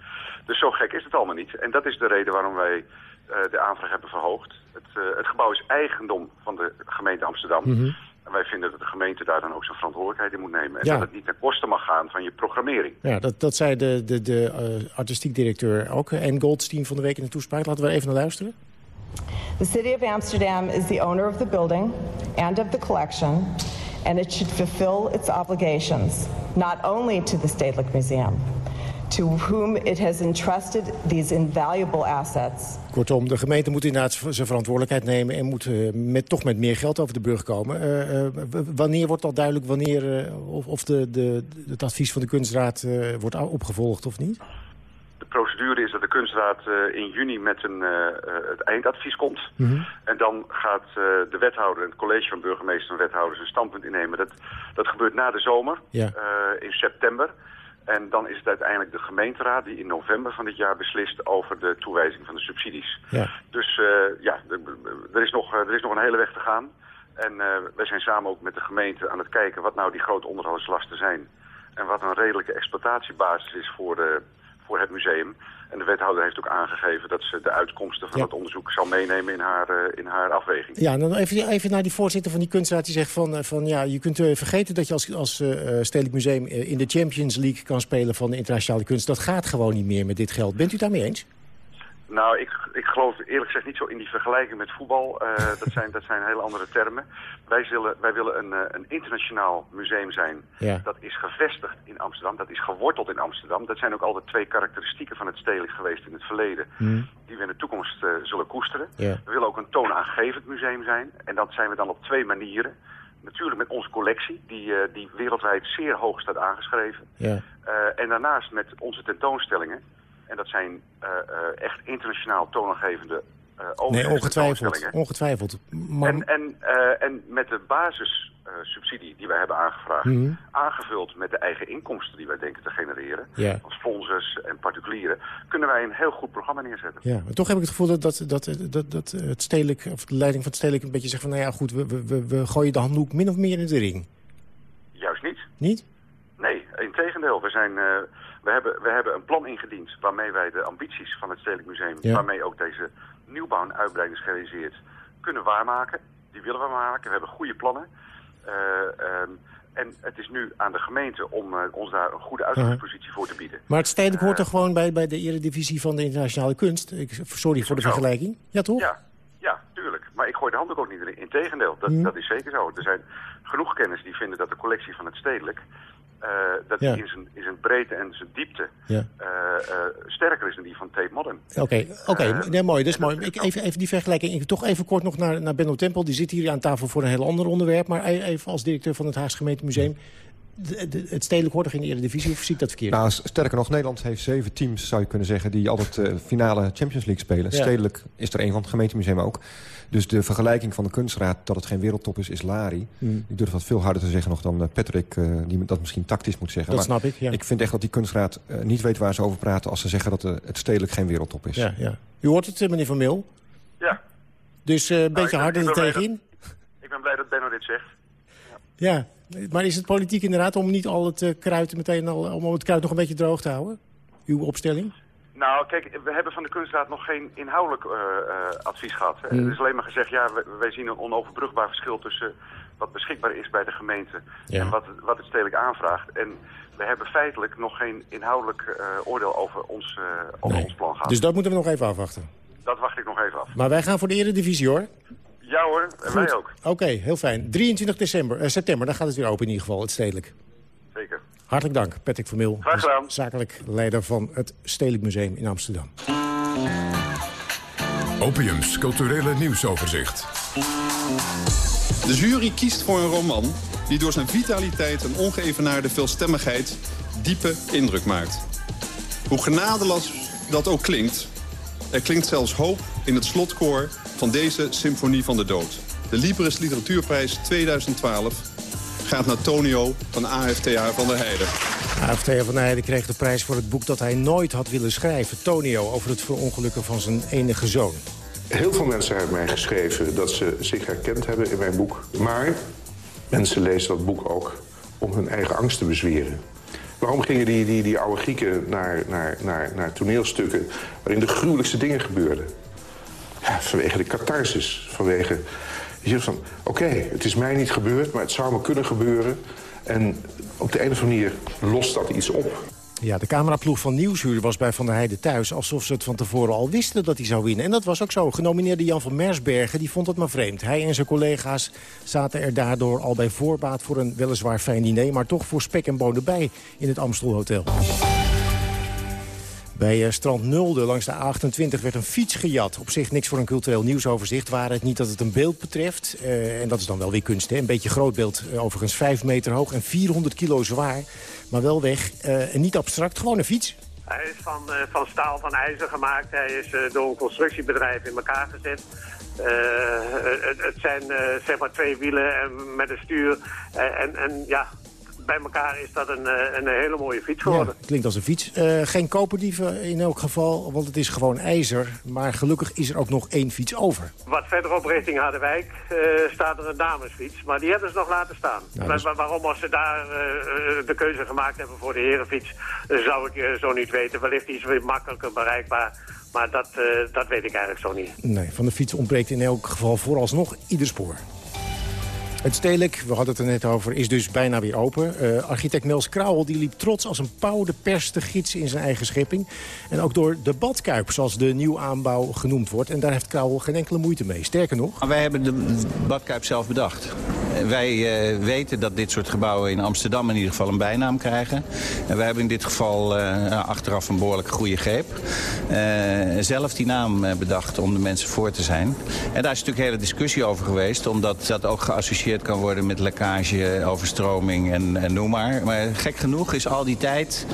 Dus zo gek is het allemaal niet. En dat is de reden waarom wij uh, de aanvraag hebben verhoogd. Het, het gebouw is eigendom van de gemeente Amsterdam... Mm -hmm. En wij vinden dat de gemeente daar dan ook zijn verantwoordelijkheid in moet nemen. En dat het niet ten koste mag gaan van je programmering. Ja, dat, dat zei de, de, de uh, artistiek directeur ook. En Goldstein van de week in de toespraak. Laten we even naar luisteren. The city of Amsterdam is the owner of the building and of the collection. And it should fulfill its obligations, not only to the Stedelijk Museum, to whom it has entrusted these invaluable assets. Kortom, de gemeente moet inderdaad zijn verantwoordelijkheid nemen... en moet uh, met, toch met meer geld over de brug komen. Uh, uh, wanneer wordt al duidelijk wanneer, of, of de, de, het advies van de kunstraad wordt opgevolgd of niet? Procedure is dat de kunstraad in juni met een, het eindadvies komt. Mm -hmm. En dan gaat de wethouder en het college van burgemeester en wethouders een standpunt innemen. Dat, dat gebeurt na de zomer, ja. in september. En dan is het uiteindelijk de gemeenteraad die in november van dit jaar beslist over de toewijzing van de subsidies. Ja. Dus uh, ja, er is, nog, er is nog een hele weg te gaan. En uh, wij zijn samen ook met de gemeente aan het kijken wat nou die grote onderhoudslasten zijn. En wat een redelijke exploitatiebasis is voor, de, voor het museum. En de wethouder heeft ook aangegeven dat ze de uitkomsten van Ja. het onderzoek zal meenemen in haar, uh, in haar afweging. Ja, en dan even, even naar die voorzitter van die kunstraad die zegt van... eh, van ja, je kunt uh, vergeten dat je als, als uh, Stedelijk Museum in de Champions League kan spelen van de internationale kunst. Dat gaat gewoon niet meer met dit geld. Bent u daarmee eens? Nou, ik, ik geloof eerlijk gezegd niet zo in die vergelijking met voetbal. Uh, [laughs] dat, zijn, dat zijn hele andere termen. Wij, zullen, wij willen een, uh, een internationaal museum zijn. Ja. Dat is gevestigd in Amsterdam. Dat is geworteld in Amsterdam. Dat zijn ook altijd twee karakteristieken van het stedelijk geweest in het verleden. Hmm. Die we in de toekomst uh, zullen koesteren. Ja. We willen ook een toonaangevend museum zijn. En dat zijn we dan op twee manieren. Natuurlijk met onze collectie, die, uh, die wereldwijd zeer hoog staat aangeschreven. Ja. Uh, en daarnaast met onze tentoonstellingen. En dat zijn uh, uh, echt internationaal toonaangevende uh, Nee, ongetwijfeld. ongetwijfeld. Maar... En, en, uh, en met de basissubsidie die wij hebben aangevraagd... Mhm. aangevuld met de eigen inkomsten die wij denken te genereren... Ja. als sponsors en particulieren... kunnen wij een heel goed programma neerzetten. Ja, maar toch heb ik het gevoel dat, dat, dat, dat, dat het stedelijk, of de leiding van het stedelijk een beetje zegt van... nou ja, goed, we, we, we gooien de handdoek min of meer in de ring. Juist niet. Niet? Nee, in tegendeel. We zijn... We hebben, we hebben een plan ingediend waarmee wij de ambities van het Stedelijk Museum... Ja. waarmee ook deze nieuwbouw en uitbreiding is gerealiseerd... kunnen waarmaken. Die willen we maken. We hebben goede plannen. Uh, um, en het is nu aan de gemeente om uh, ons daar een goede uitgangspositie voor te bieden. Maar het stedelijk hoort er gewoon bij, bij de eredivisie van de internationale kunst. Ik, sorry voor de vergelijking. Ja, toch? Ja, ja, tuurlijk. Maar ik gooi de handdoek ook niet in. Integendeel, dat, Mhm. dat is zeker zo. Er zijn genoeg kennis die vinden dat de collectie van het stedelijk... Uh, dat Ja. die in zijn, in zijn breedte en zijn diepte Ja. uh, uh, sterker is dan die van Tate Modern. Oké, oké, nee, mooi. Dat is mooi. Ik, even, even die vergelijking. Ik, toch even kort nog naar, naar Benno Tempel. Die zit hier aan tafel voor een heel ander onderwerp. Maar e- even als directeur van het Haagse Gemeentemuseum. De, de, het stedelijk hoort toch in de Eredivisie of zie ik dat verkeerd? Nou, sterker nog, Nederland heeft zeven teams, zou je kunnen zeggen... die altijd uh, finale Champions League spelen. Ja. Stedelijk is er één van, het gemeentemuseum ook. Dus de vergelijking van de kunstraad dat het geen wereldtop is, is Lari. Hmm. Ik durf dat veel harder te zeggen nog dan uh, Patrick... Uh, die dat misschien tactisch moet zeggen. Dat maar snap ik, ja. Ik vind echt dat die kunstraad uh, niet weet waar ze over praten... als ze zeggen dat uh, het stedelijk geen wereldtop is. Ja, ja. U hoort het, meneer Van Mil. Ja. Dus uh, een Nou, beetje harder er tegenin. Ik ben blij dat Benno dit zegt. Ja, maar is het politiek inderdaad om niet al het uh, kruid meteen al, om het kruid nog een beetje droog te houden? Uw opstelling? Nou, kijk, we hebben van de kunstraad nog geen inhoudelijk uh, uh, advies gehad. Hè. Hmm. Er is alleen maar gezegd, ja, wij, wij zien een onoverbrugbaar verschil tussen wat beschikbaar is bij de gemeente Ja. en wat, wat het stedelijk aanvraagt. En we hebben feitelijk nog geen inhoudelijk uh, oordeel over ons, over Nee. ons plan gehad. Dus dat moeten we nog even afwachten. Dat wacht ik nog even af. Maar wij gaan voor de eredivisie hoor. Ja hoor, en Goed. wij ook. Oké, heel fijn. 23 december, eh, september, dan gaat het weer open in ieder geval, het stedelijk. Hartelijk dank, Patrick Vermil. Graag gedaan. Zakelijk leider van het Stedelijk Museum in Amsterdam. Opiums culturele nieuwsoverzicht. De jury kiest voor een roman die door zijn vitaliteit en ongeëvenaarde veelstemmigheid diepe indruk maakt. Hoe genadeloos dat ook klinkt, er klinkt zelfs hoop in het slotkoor van deze Symfonie van de Dood. De Libris Literatuurprijs 2012 gaat naar Tonio van AFTA van der Heijden. AFTA van der Heijden kreeg de prijs voor het boek dat hij nooit had willen schrijven. Tonio, over het verongelukken van zijn enige zoon. Heel veel mensen hebben mij geschreven dat ze zich herkend hebben in mijn boek. Maar mensen lezen dat boek ook om hun eigen angst te bezweren. Waarom gingen die, die, die oude Grieken naar, naar, naar, naar toneelstukken... waarin de gruwelijkste dingen gebeurden? Ja, vanwege de catharsis, vanwege... Je zegt van, oké, het is mij niet gebeurd, maar het zou me kunnen gebeuren. En op de andere manier lost dat iets op. Ja, de cameraploeg van Nieuwsuur was bij Van der Heijden thuis... alsof ze het van tevoren al wisten dat hij zou winnen. En dat was ook zo. Genomineerde Jan van Mersbergen die vond het maar vreemd. Hij en zijn collega's zaten er daardoor al bij voorbaat... voor een weliswaar fijn diner, maar toch voor spek en bonen bij... in het Amstelhotel. Bij uh, strand Nulde langs de A28 werd een fiets gejat. Op zich niks voor een cultureel nieuwsoverzicht. Waar het niet dat het een beeld betreft. Uh, en dat is dan wel weer kunst. Hè? Een beetje groot beeld. Uh, overigens 5 meter hoog en 400 kilo zwaar. Maar wel weg. niet abstract. Gewoon een fiets. Hij is van, van staal, van ijzer gemaakt. Hij is door een constructiebedrijf in elkaar gezet. Het, het, zijn zeg maar twee wielen en met een stuur. en, en ja, bij elkaar is dat een, eh, een hele mooie fiets geworden. Ja, klinkt als een fiets. Uh, geen koperdieven in elk geval, want het is gewoon ijzer. Maar gelukkig is er ook nog één fiets over. Wat verderop richting Harderwijk uh, staat er een damesfiets. Maar die hebben ze nog laten staan. Dus... Waarom als ze daar de keuze gemaakt hebben voor de herenfiets... zou ik zo niet weten. Wellicht iets weer makkelijker bereikbaar. Maar dat, dat weet ik eigenlijk zo niet. Nee, van de fiets ontbreekt in elk geval vooralsnog ieder spoor. Het stedelijk, we hadden het er net over, is dus bijna weer open. Uh, architect Mels Krauwel die liep trots als een pauw de pers te gids in zijn eigen schepping. En ook door de Badkuip, zoals de nieuwaanbouw genoemd wordt. En daar heeft Krauwel geen enkele moeite mee. Sterker nog... Wij hebben de Badkuip zelf bedacht. Wij uh, weten dat dit soort gebouwen in Amsterdam in ieder geval een bijnaam krijgen. En wij hebben in dit geval uh, achteraf een behoorlijk goede greep. zelf die naam bedacht om de mensen voor te zijn. En daar is natuurlijk hele discussie over geweest, omdat dat ook geassocieerd kan worden met lekkage, overstroming en, en noem maar. Maar gek genoeg is al die tijd,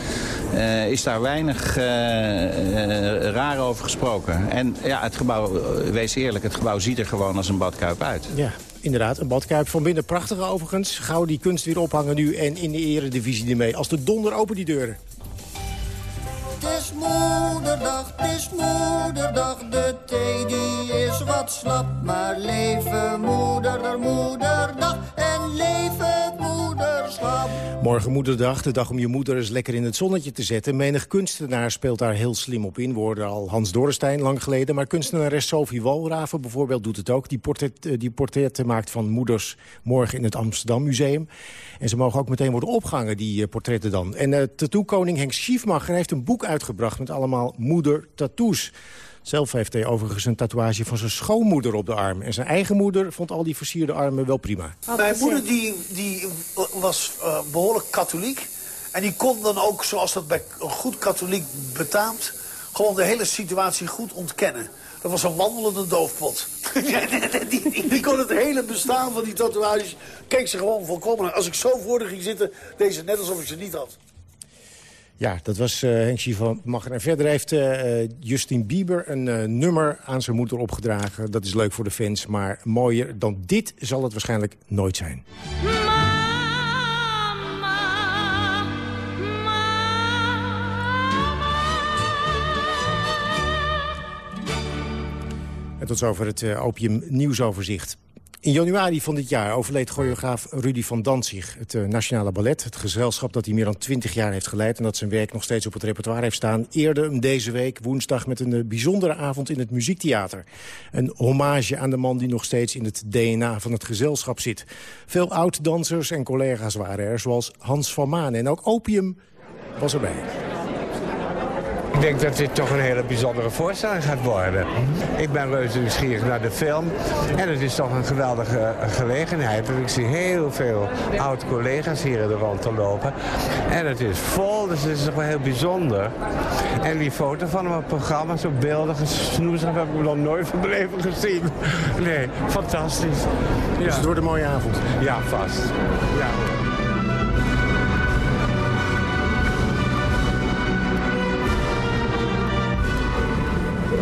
uh, is daar weinig uh, uh, raar over gesproken. En ja, het gebouw, wees eerlijk, het gebouw ziet er gewoon als een badkuip uit. Ja, inderdaad, een badkuip van binnen prachtige overigens. Gauw die kunst weer ophangen nu en in de eredivisie ermee. Als de donder open die deuren. Het is moederdag, het is moederdag, de thee die is wat slap. Maar leven moeder, moederdag en leven moederschap. Morgen moederdag, de dag om je moeder eens lekker in het zonnetje te zetten. Menig kunstenaar speelt daar heel slim op in. Woorden al Hans Dorrestein lang geleden. Maar kunstenares Sophie Walraven bijvoorbeeld doet het ook. Die, portret, eh, die portretten maakt van moeders morgen in het Amsterdam Museum. En ze mogen ook meteen worden opgehangen, die uh, portretten dan. En uh, tattoo-koning Henk Schiefmacher heeft een boek uitgebracht... met allemaal moeder-tattoos. Zelf heeft hij overigens een tatoeage van zijn schoonmoeder op de arm. En zijn eigen moeder vond al die versierde armen wel prima. Mijn moeder die, die was uh, behoorlijk katholiek. En die kon dan ook, zoals dat bij een goed katholiek betaamt... gewoon de hele situatie goed ontkennen. Dat was een wandelende doofpot. [laughs] [laughs] die, die, die, kon het hele bestaan van die tatoeages... keek ze gewoon volkomen. Als ik zo voor ging zitten, deed ze net alsof ik ze niet had. Ja, dat was uh, Henk van Macher. En verder heeft uh, Justin Bieber een uh, nummer aan zijn moeder opgedragen. Dat is leuk voor de fans, maar mooier dan dit zal het waarschijnlijk nooit zijn. En tot zover het Opium Nieuwsoverzicht. In januari van dit jaar overleed choreograaf Rudy van Danzig. Het uh, Nationale Ballet, het gezelschap dat hij meer dan twintig jaar heeft geleid... en dat zijn werk nog steeds op het repertoire heeft staan... eerde hem deze week woensdag met een uh, bijzondere avond in het Muziektheater. Een hommage aan de man die nog steeds in het DNA van het gezelschap zit. Veel oud-dansers en collega's waren er, zoals Hans van Maan. En ook Opium was erbij. Ik denk dat dit toch een hele bijzondere voorstelling gaat worden. Ik ben reuze nieuwsgierig naar de film. En het is toch een geweldige gelegenheid. Want ik zie heel veel oud-collega's hier in de rond te lopen. En het is vol, dus het is toch wel heel bijzonder. En die foto van hem op het programma, zo beeldig en snoezig, heb ik nog nooit van mijn leven gezien. Nee, fantastisch. Dus het wordt een mooie avond. Ja, vast. Ja.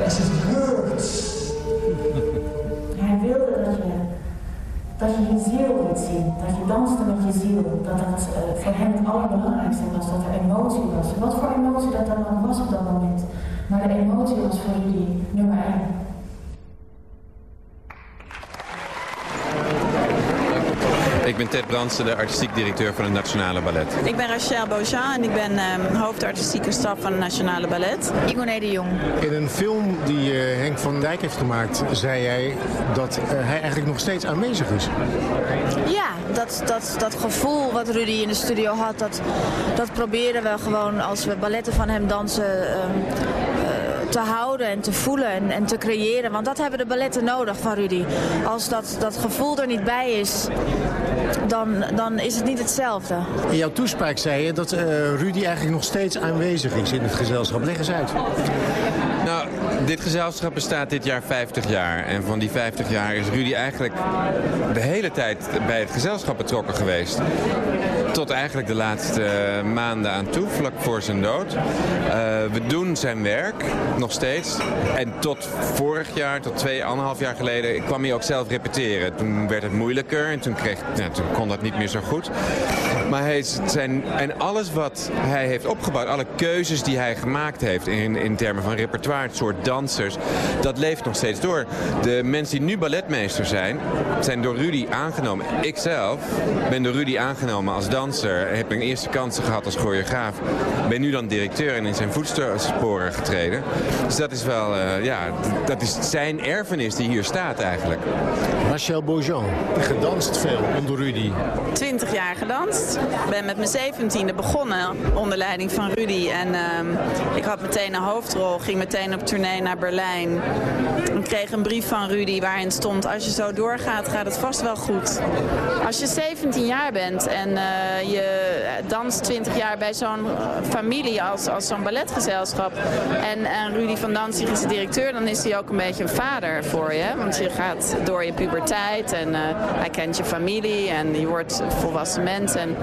Es is gebeurd. Hij wilde dat je, dat je je ziel liet zien. Dat je danste met je ziel. Dat dat uh, voor hem het allerbelangrijkste was. Dat er emotie was. Wat voor emotie dat dan was op dat moment. Maar de emotie was voor jullie nummer één. Ik ben Ted Bransen, de artistiek directeur van het Nationale Ballet. Ik ben Rachel Beaujean en ik ben um, hoofdartistieke staf van het Nationale Ballet. Igoné de Jong. In een film die uh, Henk van Dijk heeft gemaakt, zei jij dat uh, hij eigenlijk nog steeds aanwezig is. Ja, dat, dat, dat gevoel wat Rudy in de studio had, dat, dat proberen we gewoon als we balletten van hem dansen... Uh, te houden en te voelen en, en, te creëren. Want dat hebben de balletten nodig van Rudy. Als dat, dat gevoel er niet bij is, dan, dan is het niet hetzelfde. In jouw toespraak zei je dat uh, Rudy eigenlijk nog steeds aanwezig is in het gezelschap. Leg eens uit. Dit gezelschap bestaat dit jaar 50 jaar. En van die 50 jaar is Rudy eigenlijk de hele tijd bij het gezelschap betrokken geweest. Tot eigenlijk de laatste maanden aan toe, vlak voor zijn dood. Uh, we doen zijn werk, nog steeds. En tot vorig jaar, tot twee, anderhalf jaar geleden, kwam hij ook zelf repeteren. Toen werd het moeilijker en toen, kreeg, nou, toen kon dat niet meer zo goed. Maar hij zijn, en alles wat hij heeft opgebouwd, alle keuzes die hij gemaakt heeft in, in termen van repertoire, het soort dansers, dat leeft nog steeds door. De mensen die nu balletmeester zijn, zijn door Rudy aangenomen. Ikzelf ben door Rudy aangenomen als danser, heb mijn eerste kansen gehad als choreograaf. Ben nu dan directeur en in zijn voetsporen getreden. Dus dat is wel, uh, ja, dat is zijn erfenis die hier staat eigenlijk. Rachel Beaujean, gedanst veel onder Rudy. 20 jaar gedanst. Ben met mijn zeventiende begonnen onder leiding van Rudy. En uh, ik had meteen een hoofdrol, ging meteen op tournee naar Berlijn. Ik kreeg een brief van Rudy waarin stond... als je zo doorgaat, gaat het vast wel goed. Als je 17 jaar bent en uh, je danst 20 jaar bij zo'n familie als, als zo'n balletgezelschap... En, en Rudy van Danzig is de directeur, dan is hij ook een beetje een vader voor je. Want je gaat door je puberteit en uh, hij kent je familie en je wordt volwassen mens. En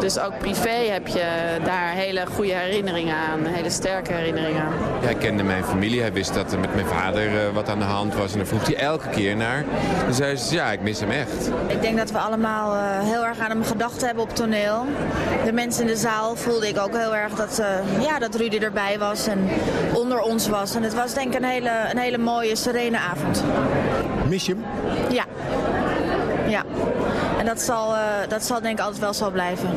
dus ook privé heb je daar hele goede herinneringen aan, hele sterke herinneringen aan. Ja, hij kende mijn familie, hij wist dat er met mijn vader uh, wat aan de hand was en daar vroeg hij elke keer naar. Hij zei, ja, ik mis hem echt. Ik denk dat we allemaal uh, heel erg aan hem gedacht hebben op toneel. De mensen in de zaal voelde ik ook heel erg dat, ja, dat Rudy erbij was en onder ons was. En het was denk ik een hele, een hele mooie, serene avond. Mis je hem? Ja. Ja. En dat zal, uh, dat zal denk ik altijd wel zo blijven.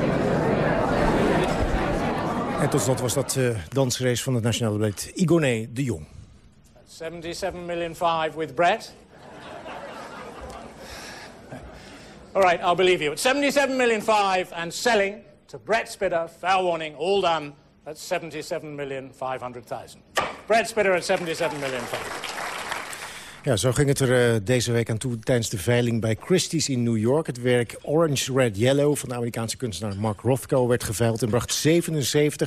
En tot slot was dat uh, dansrace van het Nationale Ballet Igoné de Jong. 77 million five with Brett. All right, I'll believe you. It's 77 million five and selling to Brett Spitter, fair warning, all done at 77,500,000. Brad Spitter at 77 million. Ja, zo ging het er uh, deze week aan toe tijdens de veiling bij Christie's in New York. Het werk Orange, Red, Yellow van de Amerikaanse kunstenaar Mark Rothko werd geveild... en bracht 77,5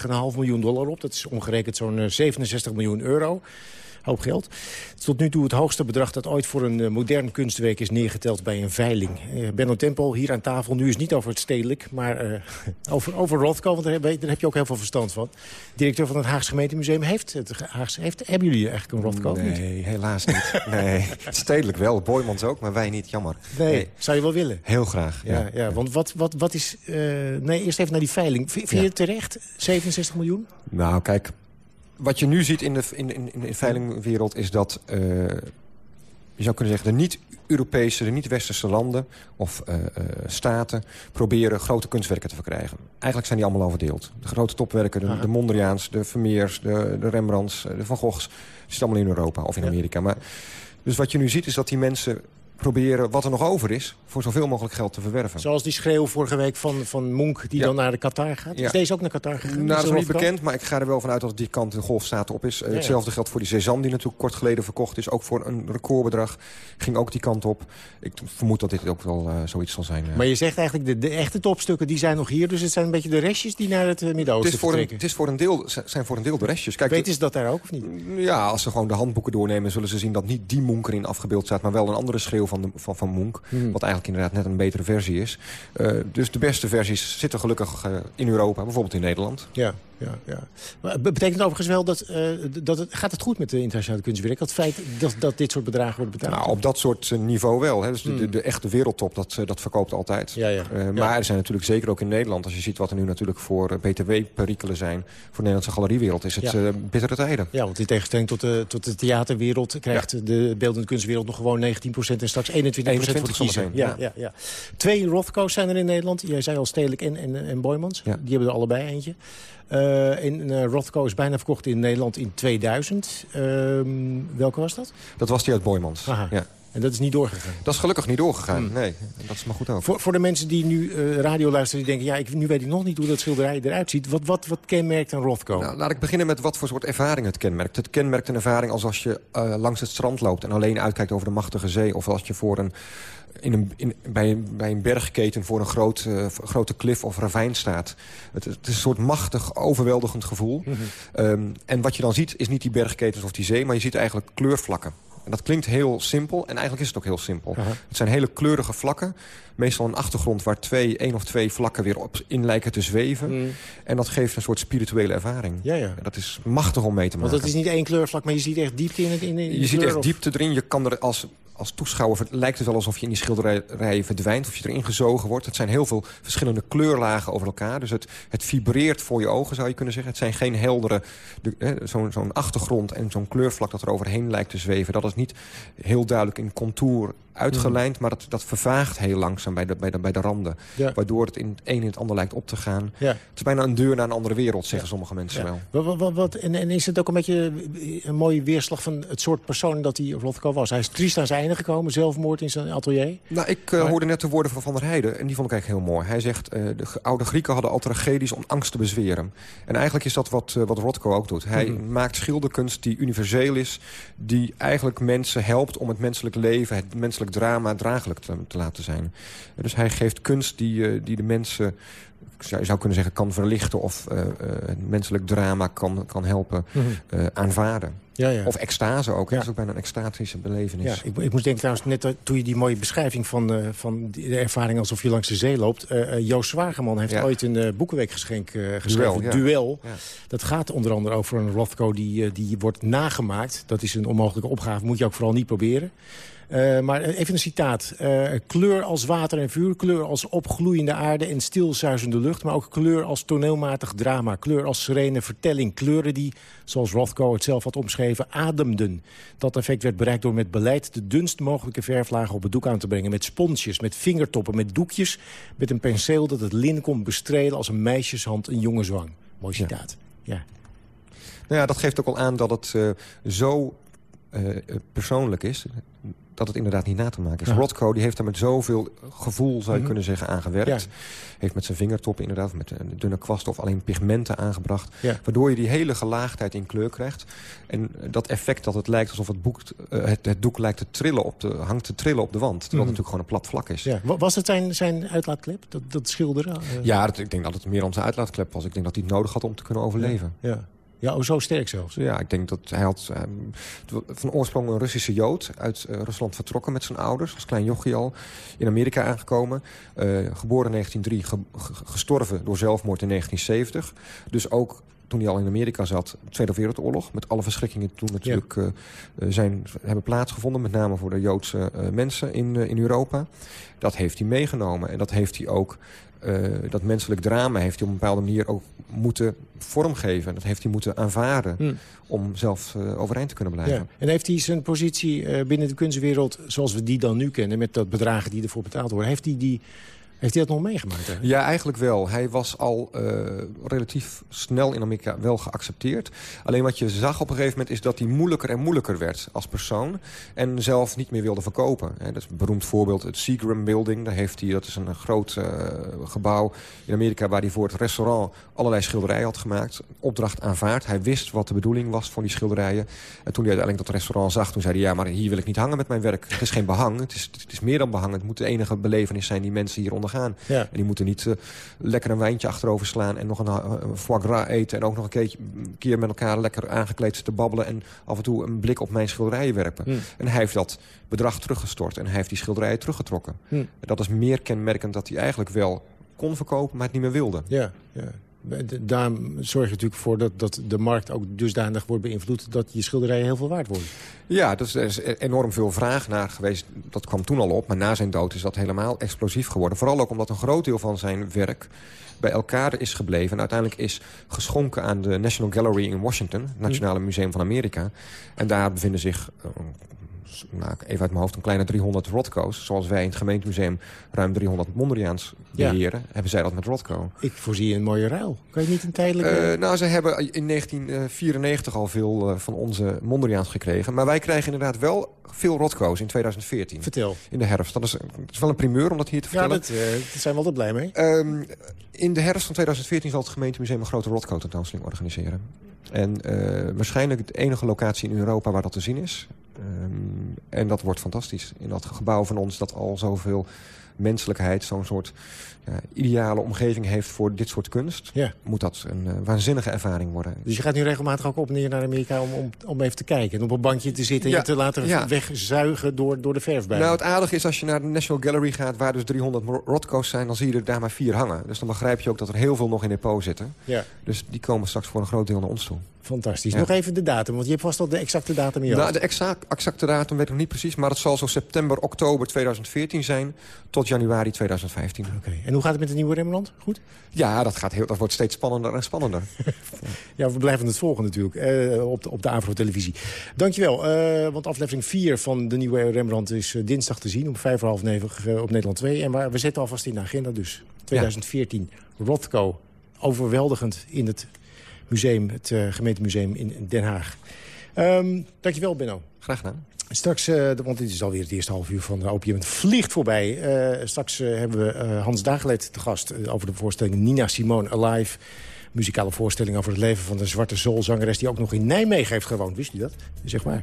miljoen dollar op. Dat is ongerekend zo'n uh, 67 miljoen euro hoop geld. Tot nu toe het hoogste bedrag dat ooit voor een uh, modern kunstwerk is neergeteld bij een veiling. Uh, Benno Tempel hier aan tafel, nu is niet over het stedelijk, maar uh, [laughs] over, over Rothko, want daar heb, daar heb, je ook heel veel verstand van. Directeur van het Haagse Gemeentemuseum, heeft het Haagse, heeft, hebben jullie eigenlijk een Rothko? Nee, helaas niet. nee, [laughs] stedelijk wel, Boymans ook, maar wij niet, jammer. Nee, nee. zou je wel willen? Heel graag, ja. ja, ja want wat, wat, wat is... nee, eerst even naar die veiling. Vind je het terecht, 67 miljoen? Nou, kijk, wat je nu ziet in de, in, in, in de veilingwereld is dat... Uh, je zou kunnen zeggen, de niet-Europese, de niet-Westerse landen of uh, uh, staten... proberen grote kunstwerken te verkrijgen. Eigenlijk zijn die allemaal overdeeld. De grote topwerken, de, de Mondriaans, de Vermeers, de, de Rembrandts, de Van Goghs... zitten allemaal in Europa of in Amerika. Maar, dus wat je nu ziet is dat die mensen proberen wat er nog over is... voor zoveel mogelijk geld te verwerven. Zoals die schreeuw vorige week van, van Monk die dan naar de Qatar gaat. Is deze ook naar Qatar gegaan? Nou, dat is nog niet bekend, maar ik ga er wel vanuit dat die kant de golfstaten op is. Hetzelfde geldt voor die Cezanne die natuurlijk kort geleden verkocht is. Ook voor een recordbedrag ging ook die kant op. Ik vermoed dat dit ook wel zoiets zal zijn. Maar je zegt eigenlijk, de, de, echte topstukken die zijn nog hier. Dus het zijn een beetje de restjes die naar het Midden-Oosten vertrekken. Het is voor een deel, zijn voor een deel de restjes. Kijk, Weten ze dat daar ook of niet? Ja, als ze gewoon de handboeken doornemen... zullen ze zien dat niet die Monk erin afgebeeld staat... maar wel een andere schreeuw van, de, van, van Monk. Hmm. Wat eigenlijk inderdaad net een betere versie is. Uh, dus de beste versies zitten gelukkig uh, in Europa, bijvoorbeeld in Nederland. Ja, ja, ja. Maar betekent overigens wel dat, uh, dat het, gaat het goed met de internationale kunstwerk? Het feit dat, dat dit soort bedragen worden betaald? Nou, op dat soort niveau wel. Hè. Dus de, de, de, echte wereldtop, dat, dat verkoopt altijd. Ja, ja. Uh, maar er zijn natuurlijk zeker ook in Nederland... als je ziet wat er nu natuurlijk voor btw-perikelen zijn... voor de Nederlandse galeriewereld, is het uh, bittere tijden. Ja, want in tegenstelling tot de, tot de theaterwereld... krijgt de beeldende kunstwereld nog gewoon 19% en straks 21%, 21 voor de kiezer. Ja, ja. Ja, Twee Rothko's zijn er in Nederland. Jij zei al Stedelijk en, en, en Boymans. Die hebben er allebei eentje. Uh, in, uh, Rothko is bijna verkocht in Nederland in 2000. Uh, welke was dat? Dat was die uit Boymans. Aha. Ja. En dat is niet doorgegaan? Dat is gelukkig niet doorgegaan, nee. Dat is maar goed ook. Voor, voor de mensen die nu uh, radio luisteren, die denken... ja, ik, nu weet ik nog niet hoe dat schilderij eruit ziet. Wat, wat, wat kenmerkt een Rothko? Nou, laat ik beginnen met wat voor soort ervaring het kenmerkt. Het kenmerkt een ervaring als als je uh, langs het strand loopt... en alleen uitkijkt over de machtige zee. Of als je voor een in een, in, bij, bij een bergketen voor een groot, uh, grote klif of ravijn staat. Het, het, is een soort machtig, overweldigend gevoel. Mm -hmm. um, en wat je dan ziet is niet die bergketens of die zee... maar je ziet eigenlijk kleurvlakken. En dat klinkt heel simpel en eigenlijk is het ook heel simpel. Uh -huh. Het zijn hele kleurige vlakken. Meestal een achtergrond waar twee, één of twee vlakken weer op in lijken te zweven. Mm. En dat geeft een soort spirituele ervaring. Ja, ja. En dat is machtig om mee te maken. Want het is niet één kleurvlak, maar je ziet echt diepte in het in, in Je ziet echt diepte erin. Je kan er als als toeschouwer lijkt het wel alsof je in die schilderijen verdwijnt... of je erin gezogen wordt. Het zijn heel veel verschillende kleurlagen over elkaar. Dus het, het vibreert voor je ogen, zou je kunnen zeggen. Het zijn geen heldere... Zo'n zo achtergrond en zo'n kleurvlak dat er overheen lijkt te zweven. Dat is niet heel duidelijk in contour uitgelijnd... Maar dat, dat vervaagt heel langzaam bij de, bij de, bij de randen. Ja. Waardoor het in het een in het ander lijkt op te gaan. Ja. Het is bijna een deur naar een andere wereld, zeggen sommige mensen wel. Wat, wat, wat, en, en is het ook een beetje een mooie weerslag van het soort persoon dat die Rothko was? Hij is triest aan zijn einde gekomen, zelfmoord in zijn atelier. Nou, ik uh, maar... hoorde net de woorden van Van der Heijden en die vond ik eigenlijk heel mooi. Hij zegt, uh, de oude Grieken hadden al tragedies om angst te bezweren. En eigenlijk is dat wat, uh, wat Rothko ook doet. Hij mm -hmm. maakt schilderkunst die universeel is, die eigenlijk mensen helpt om het menselijk leven, het menselijk drama draaglijk te, te laten zijn. Dus hij geeft kunst die, die de mensen je zou kunnen zeggen, kan verlichten... of uh, uh, menselijk drama kan, kan helpen mm -hmm. uh, aanvaarden. Ja, ja. Of extase ook. Ja. Dat is ook bijna een extatische belevenis. Ja, ik, ik moest denken trouwens, net toen je die mooie beschrijving... van, van de ervaring alsof je langs de zee loopt... Joost Zwageman heeft ooit een boekenweekgeschenk geschreven. Duel. Duel. Dat gaat onder andere over een Rothko die, die wordt nagemaakt. Dat is een onmogelijke opgave, moet je ook vooral niet proberen. Uh, maar even een citaat. Uh, kleur als water en vuur, kleur als opgloeiende aarde en stilzuizende lucht... maar ook kleur als toneelmatig drama, kleur als serene vertelling. Kleuren die, zoals Rothko het zelf had omschreven, ademden. Dat effect werd bereikt door met beleid de dunst mogelijke verflagen op het doek aan te brengen. Met sponsjes, met vingertoppen, met doekjes, met een penseel dat het lin kon bestrelen... als een meisjeshand een jonge zwang. Mooi citaat. Ja. ja. Nou ja, dat geeft ook al aan dat het uh, zo persoonlijk is dat het inderdaad niet na te maken is. Ja. Rothko die heeft daar met zoveel gevoel, zou je mm -hmm. kunnen zeggen, aangewerkt. Ja. Heeft met zijn vingertoppen inderdaad, met een dunne kwast of alleen pigmenten aangebracht. Ja. Waardoor je die hele gelaagdheid in kleur krijgt. En dat effect dat het lijkt alsof het, boek, uh, het, het, doek lijkt te trillen op de, hangt te trillen op de wand. Terwijl mm -hmm. het natuurlijk gewoon een plat vlak is. Ja. Was het zijn, zijn uitlaatklep, dat, dat schilderen? Uh... Ja, dat, ik denk dat het meer om zijn uitlaatklep was. Ik denk dat hij het nodig had om te kunnen overleven. ja. Ja, oh, zo sterk zelfs. Ja, ik denk dat hij had um, van oorsprong een Russische Jood... uit uh, Rusland vertrokken met zijn ouders, als klein jochie al. In Amerika aangekomen. Uh, geboren in 1903, ge gestorven door zelfmoord in 1970. Dus ook toen hij al in Amerika zat, de Tweede Wereldoorlog... met alle verschrikkingen toen natuurlijk ja. uh, zijn, hebben plaatsgevonden... met name voor de Joodse mensen in, in Europa. Dat heeft hij meegenomen en dat heeft hij ook... Uh, dat menselijk drama heeft hij op een bepaalde manier ook moeten vormgeven. Dat heeft hij moeten aanvaarden hmm. om zelf uh, overeind te kunnen blijven. Ja. En heeft hij zijn positie uh, binnen de kunstwereld zoals we die dan nu kennen... met dat bedragen die ervoor betaald worden... heeft hij die Heeft hij dat nog meegemaakt? Hè? Ja, eigenlijk wel. Hij was al uh, relatief snel in Amerika wel geaccepteerd. Alleen wat je zag op een gegeven moment is dat hij moeilijker en moeilijker werd als persoon. En zelf niet meer wilde verkopen. Dat is een beroemd voorbeeld, het Seagram Building. Daar heeft hij, dat is een groot uh, gebouw in Amerika waar hij voor het restaurant allerlei schilderijen had gemaakt. Opdracht aanvaard. Hij wist wat de bedoeling was van die schilderijen. En toen hij uiteindelijk dat restaurant zag, toen zei hij... ja, maar hier wil ik niet hangen met mijn werk. Het is geen behang, het is, het is meer dan behang. Het moet de enige belevenis zijn die mensen ondergaan. Ja. En die moeten niet uh, lekker een wijntje achterover slaan... en nog een, uh, foie gras eten en ook nog een keertje, een keer met elkaar lekker aangekleed te babbelen... en af en toe een blik op mijn schilderijen werpen. Hmm. En hij heeft dat bedrag teruggestort en hij heeft die schilderijen teruggetrokken. Hmm. En dat is meer kenmerkend dat hij eigenlijk wel kon verkopen, maar het niet meer wilde. Ja, ja. Daar zorg je natuurlijk voor dat, dat de markt ook dusdanig wordt beïnvloed... dat je schilderijen heel veel waard worden. Ja, dus er is enorm veel vraag naar geweest. Dat kwam toen al op, maar na zijn dood is dat helemaal explosief geworden. Vooral ook omdat een groot deel van zijn werk bij elkaar is gebleven... en uiteindelijk is geschonken aan de National Gallery in Washington... het Nationale Museum van Amerika. En daar bevinden zich... Nou, even uit mijn hoofd, een kleine 300 Rothko's. Zoals wij in het gemeentemuseum ruim 300 Mondriaans beheren. Ja. Hebben zij dat met Rothko. Ik voorzie een mooie ruil. Kan je niet een tijdelijke... Uh, nou, ze hebben in 1994 al veel uh, van onze Mondriaans gekregen. Maar wij krijgen inderdaad wel veel Rothko's in 2014. Vertel. In de herfst. Dat is, dat is wel een primeur om dat hier te vertellen. Ja, dat, uh, daar zijn we altijd blij mee. Um, in de herfst van 2014 zal het gemeentemuseum een grote Rothko tentoonstelling organiseren. En waarschijnlijk de enige locatie in Europa waar dat te zien is. Um, en dat wordt fantastisch. In dat gebouw van ons dat al zoveel menselijkheid... zo'n soort ideale omgeving heeft voor dit soort kunst... Ja. moet dat een uh, waanzinnige ervaring worden. Dus je gaat nu regelmatig ook op neer naar Amerika om, om, om even te kijken... en op een bankje te zitten en Ja, je te laten ja. wegzuigen door, door de verfbij. Nou, het aardige is als je naar de National Gallery gaat... waar dus 300 Rothko's zijn, dan zie je er daar maar vier hangen. Dus dan begrijp je ook dat er heel veel nog in depot zitten. Ja. Dus die komen straks voor een groot deel naar ons toe. Fantastisch. Ja. Nog even de datum, want je hebt vast al de exacte datum je Nou, de exact, exacte datum weet ik nog niet precies... maar het zal zo september, oktober 2014 zijn... tot januari 2015. Oké. En hoe gaat het met de nieuwe Rembrandt? Goed? Ja, dat, gaat heel, dat wordt steeds spannender en spannender. [laughs] Ja, we blijven het volgen natuurlijk eh, op de, op de Avro-televisie. Dankjewel, eh, want aflevering 4 van de nieuwe Rembrandt is eh, dinsdag te zien... om vijf voor half negen op Nederland 2. En waar, we zetten alvast in de agenda dus. 2014, Rothko, overweldigend in het museum, het uh, gemeentemuseum in Den Haag. Um, dankjewel, Benno. Graag gedaan. Straks, uh, want dit is alweer het eerste half uur van de Opium. Het vliegt voorbij. Uh, straks uh, hebben we Hans Dagelet te gast over de voorstelling Nina Simone Alive. Muzikale voorstelling over het leven van de zwarte soulzangeres... die ook nog in Nijmegen heeft gewoond. Wist u dat? Zeg maar.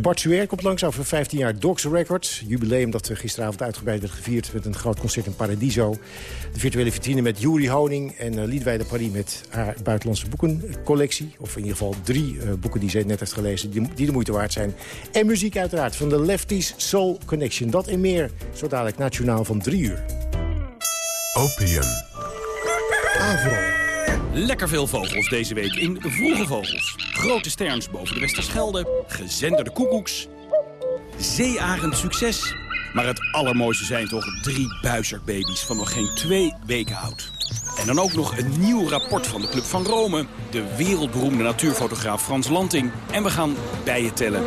Bart Suer komt langs over 15 jaar Dogs Records. Jubileum dat gisteravond uitgebreid werd gevierd... met een groot concert in Paradiso. De virtuele vitrine met Juri Honing en Liedwijde Paris... met haar buitenlandse boekencollectie. Of in ieder geval drie boeken die ze net heeft gelezen... Die, die de moeite waard zijn. En muziek uiteraard van de Lefties Soul Connection. Dat en meer, zo dadelijk nationaal van drie uur. Opium. Avro. Lekker veel vogels deze week in Vroege Vogels. Grote sterns boven de Westerschelde, gezenderde koekoeks, zeearend succes. Maar het allermooiste zijn toch drie buizerbaby's van nog geen twee weken oud. En dan ook nog een nieuw rapport van de Club van Rome. De wereldberoemde natuurfotograaf Frans Lanting. En we gaan bijen tellen.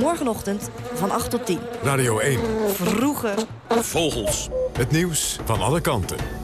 Morgenochtend van 8 tot 10. Radio 1. Vroege Vogels. Het nieuws van alle kanten.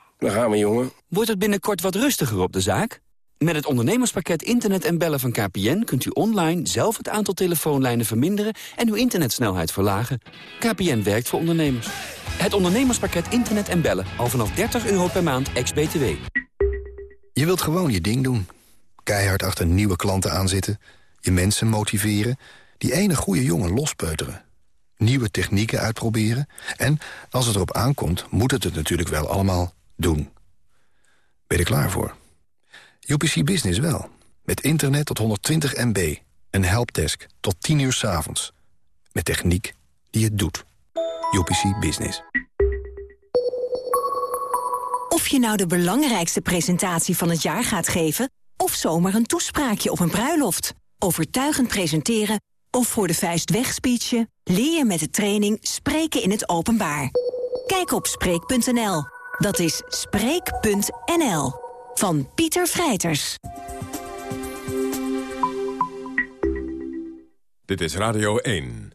daar gaan we, jongen. Wordt het binnenkort wat rustiger op de zaak? Met het ondernemerspakket Internet en Bellen van KPN... kunt u online zelf het aantal telefoonlijnen verminderen... en uw internetsnelheid verlagen. KPN werkt voor ondernemers. Het ondernemerspakket Internet en Bellen. Al vanaf 30 euro per maand, ex-BTW. Je wilt gewoon je ding doen. Keihard achter nieuwe klanten aanzitten. Je mensen motiveren. Die ene goede jongen lospeuteren. Nieuwe technieken uitproberen. En als het erop aankomt, moet het het natuurlijk wel allemaal doen. Ben je er klaar voor? UPC Business wel. Met internet tot 120 MB. Een helpdesk tot 10 uur s avonds. Met techniek die het doet. UPC Business. Of je nou de belangrijkste presentatie van het jaar gaat geven... of zomaar een toespraakje op een bruiloft. Overtuigend presenteren of voor de vuist wegspeechen... leer je met de training Spreken in het Openbaar. Kijk op Spreek.nl. Dat is Spreek.nl. Van Pieter Vrijters. Dit is Radio 1.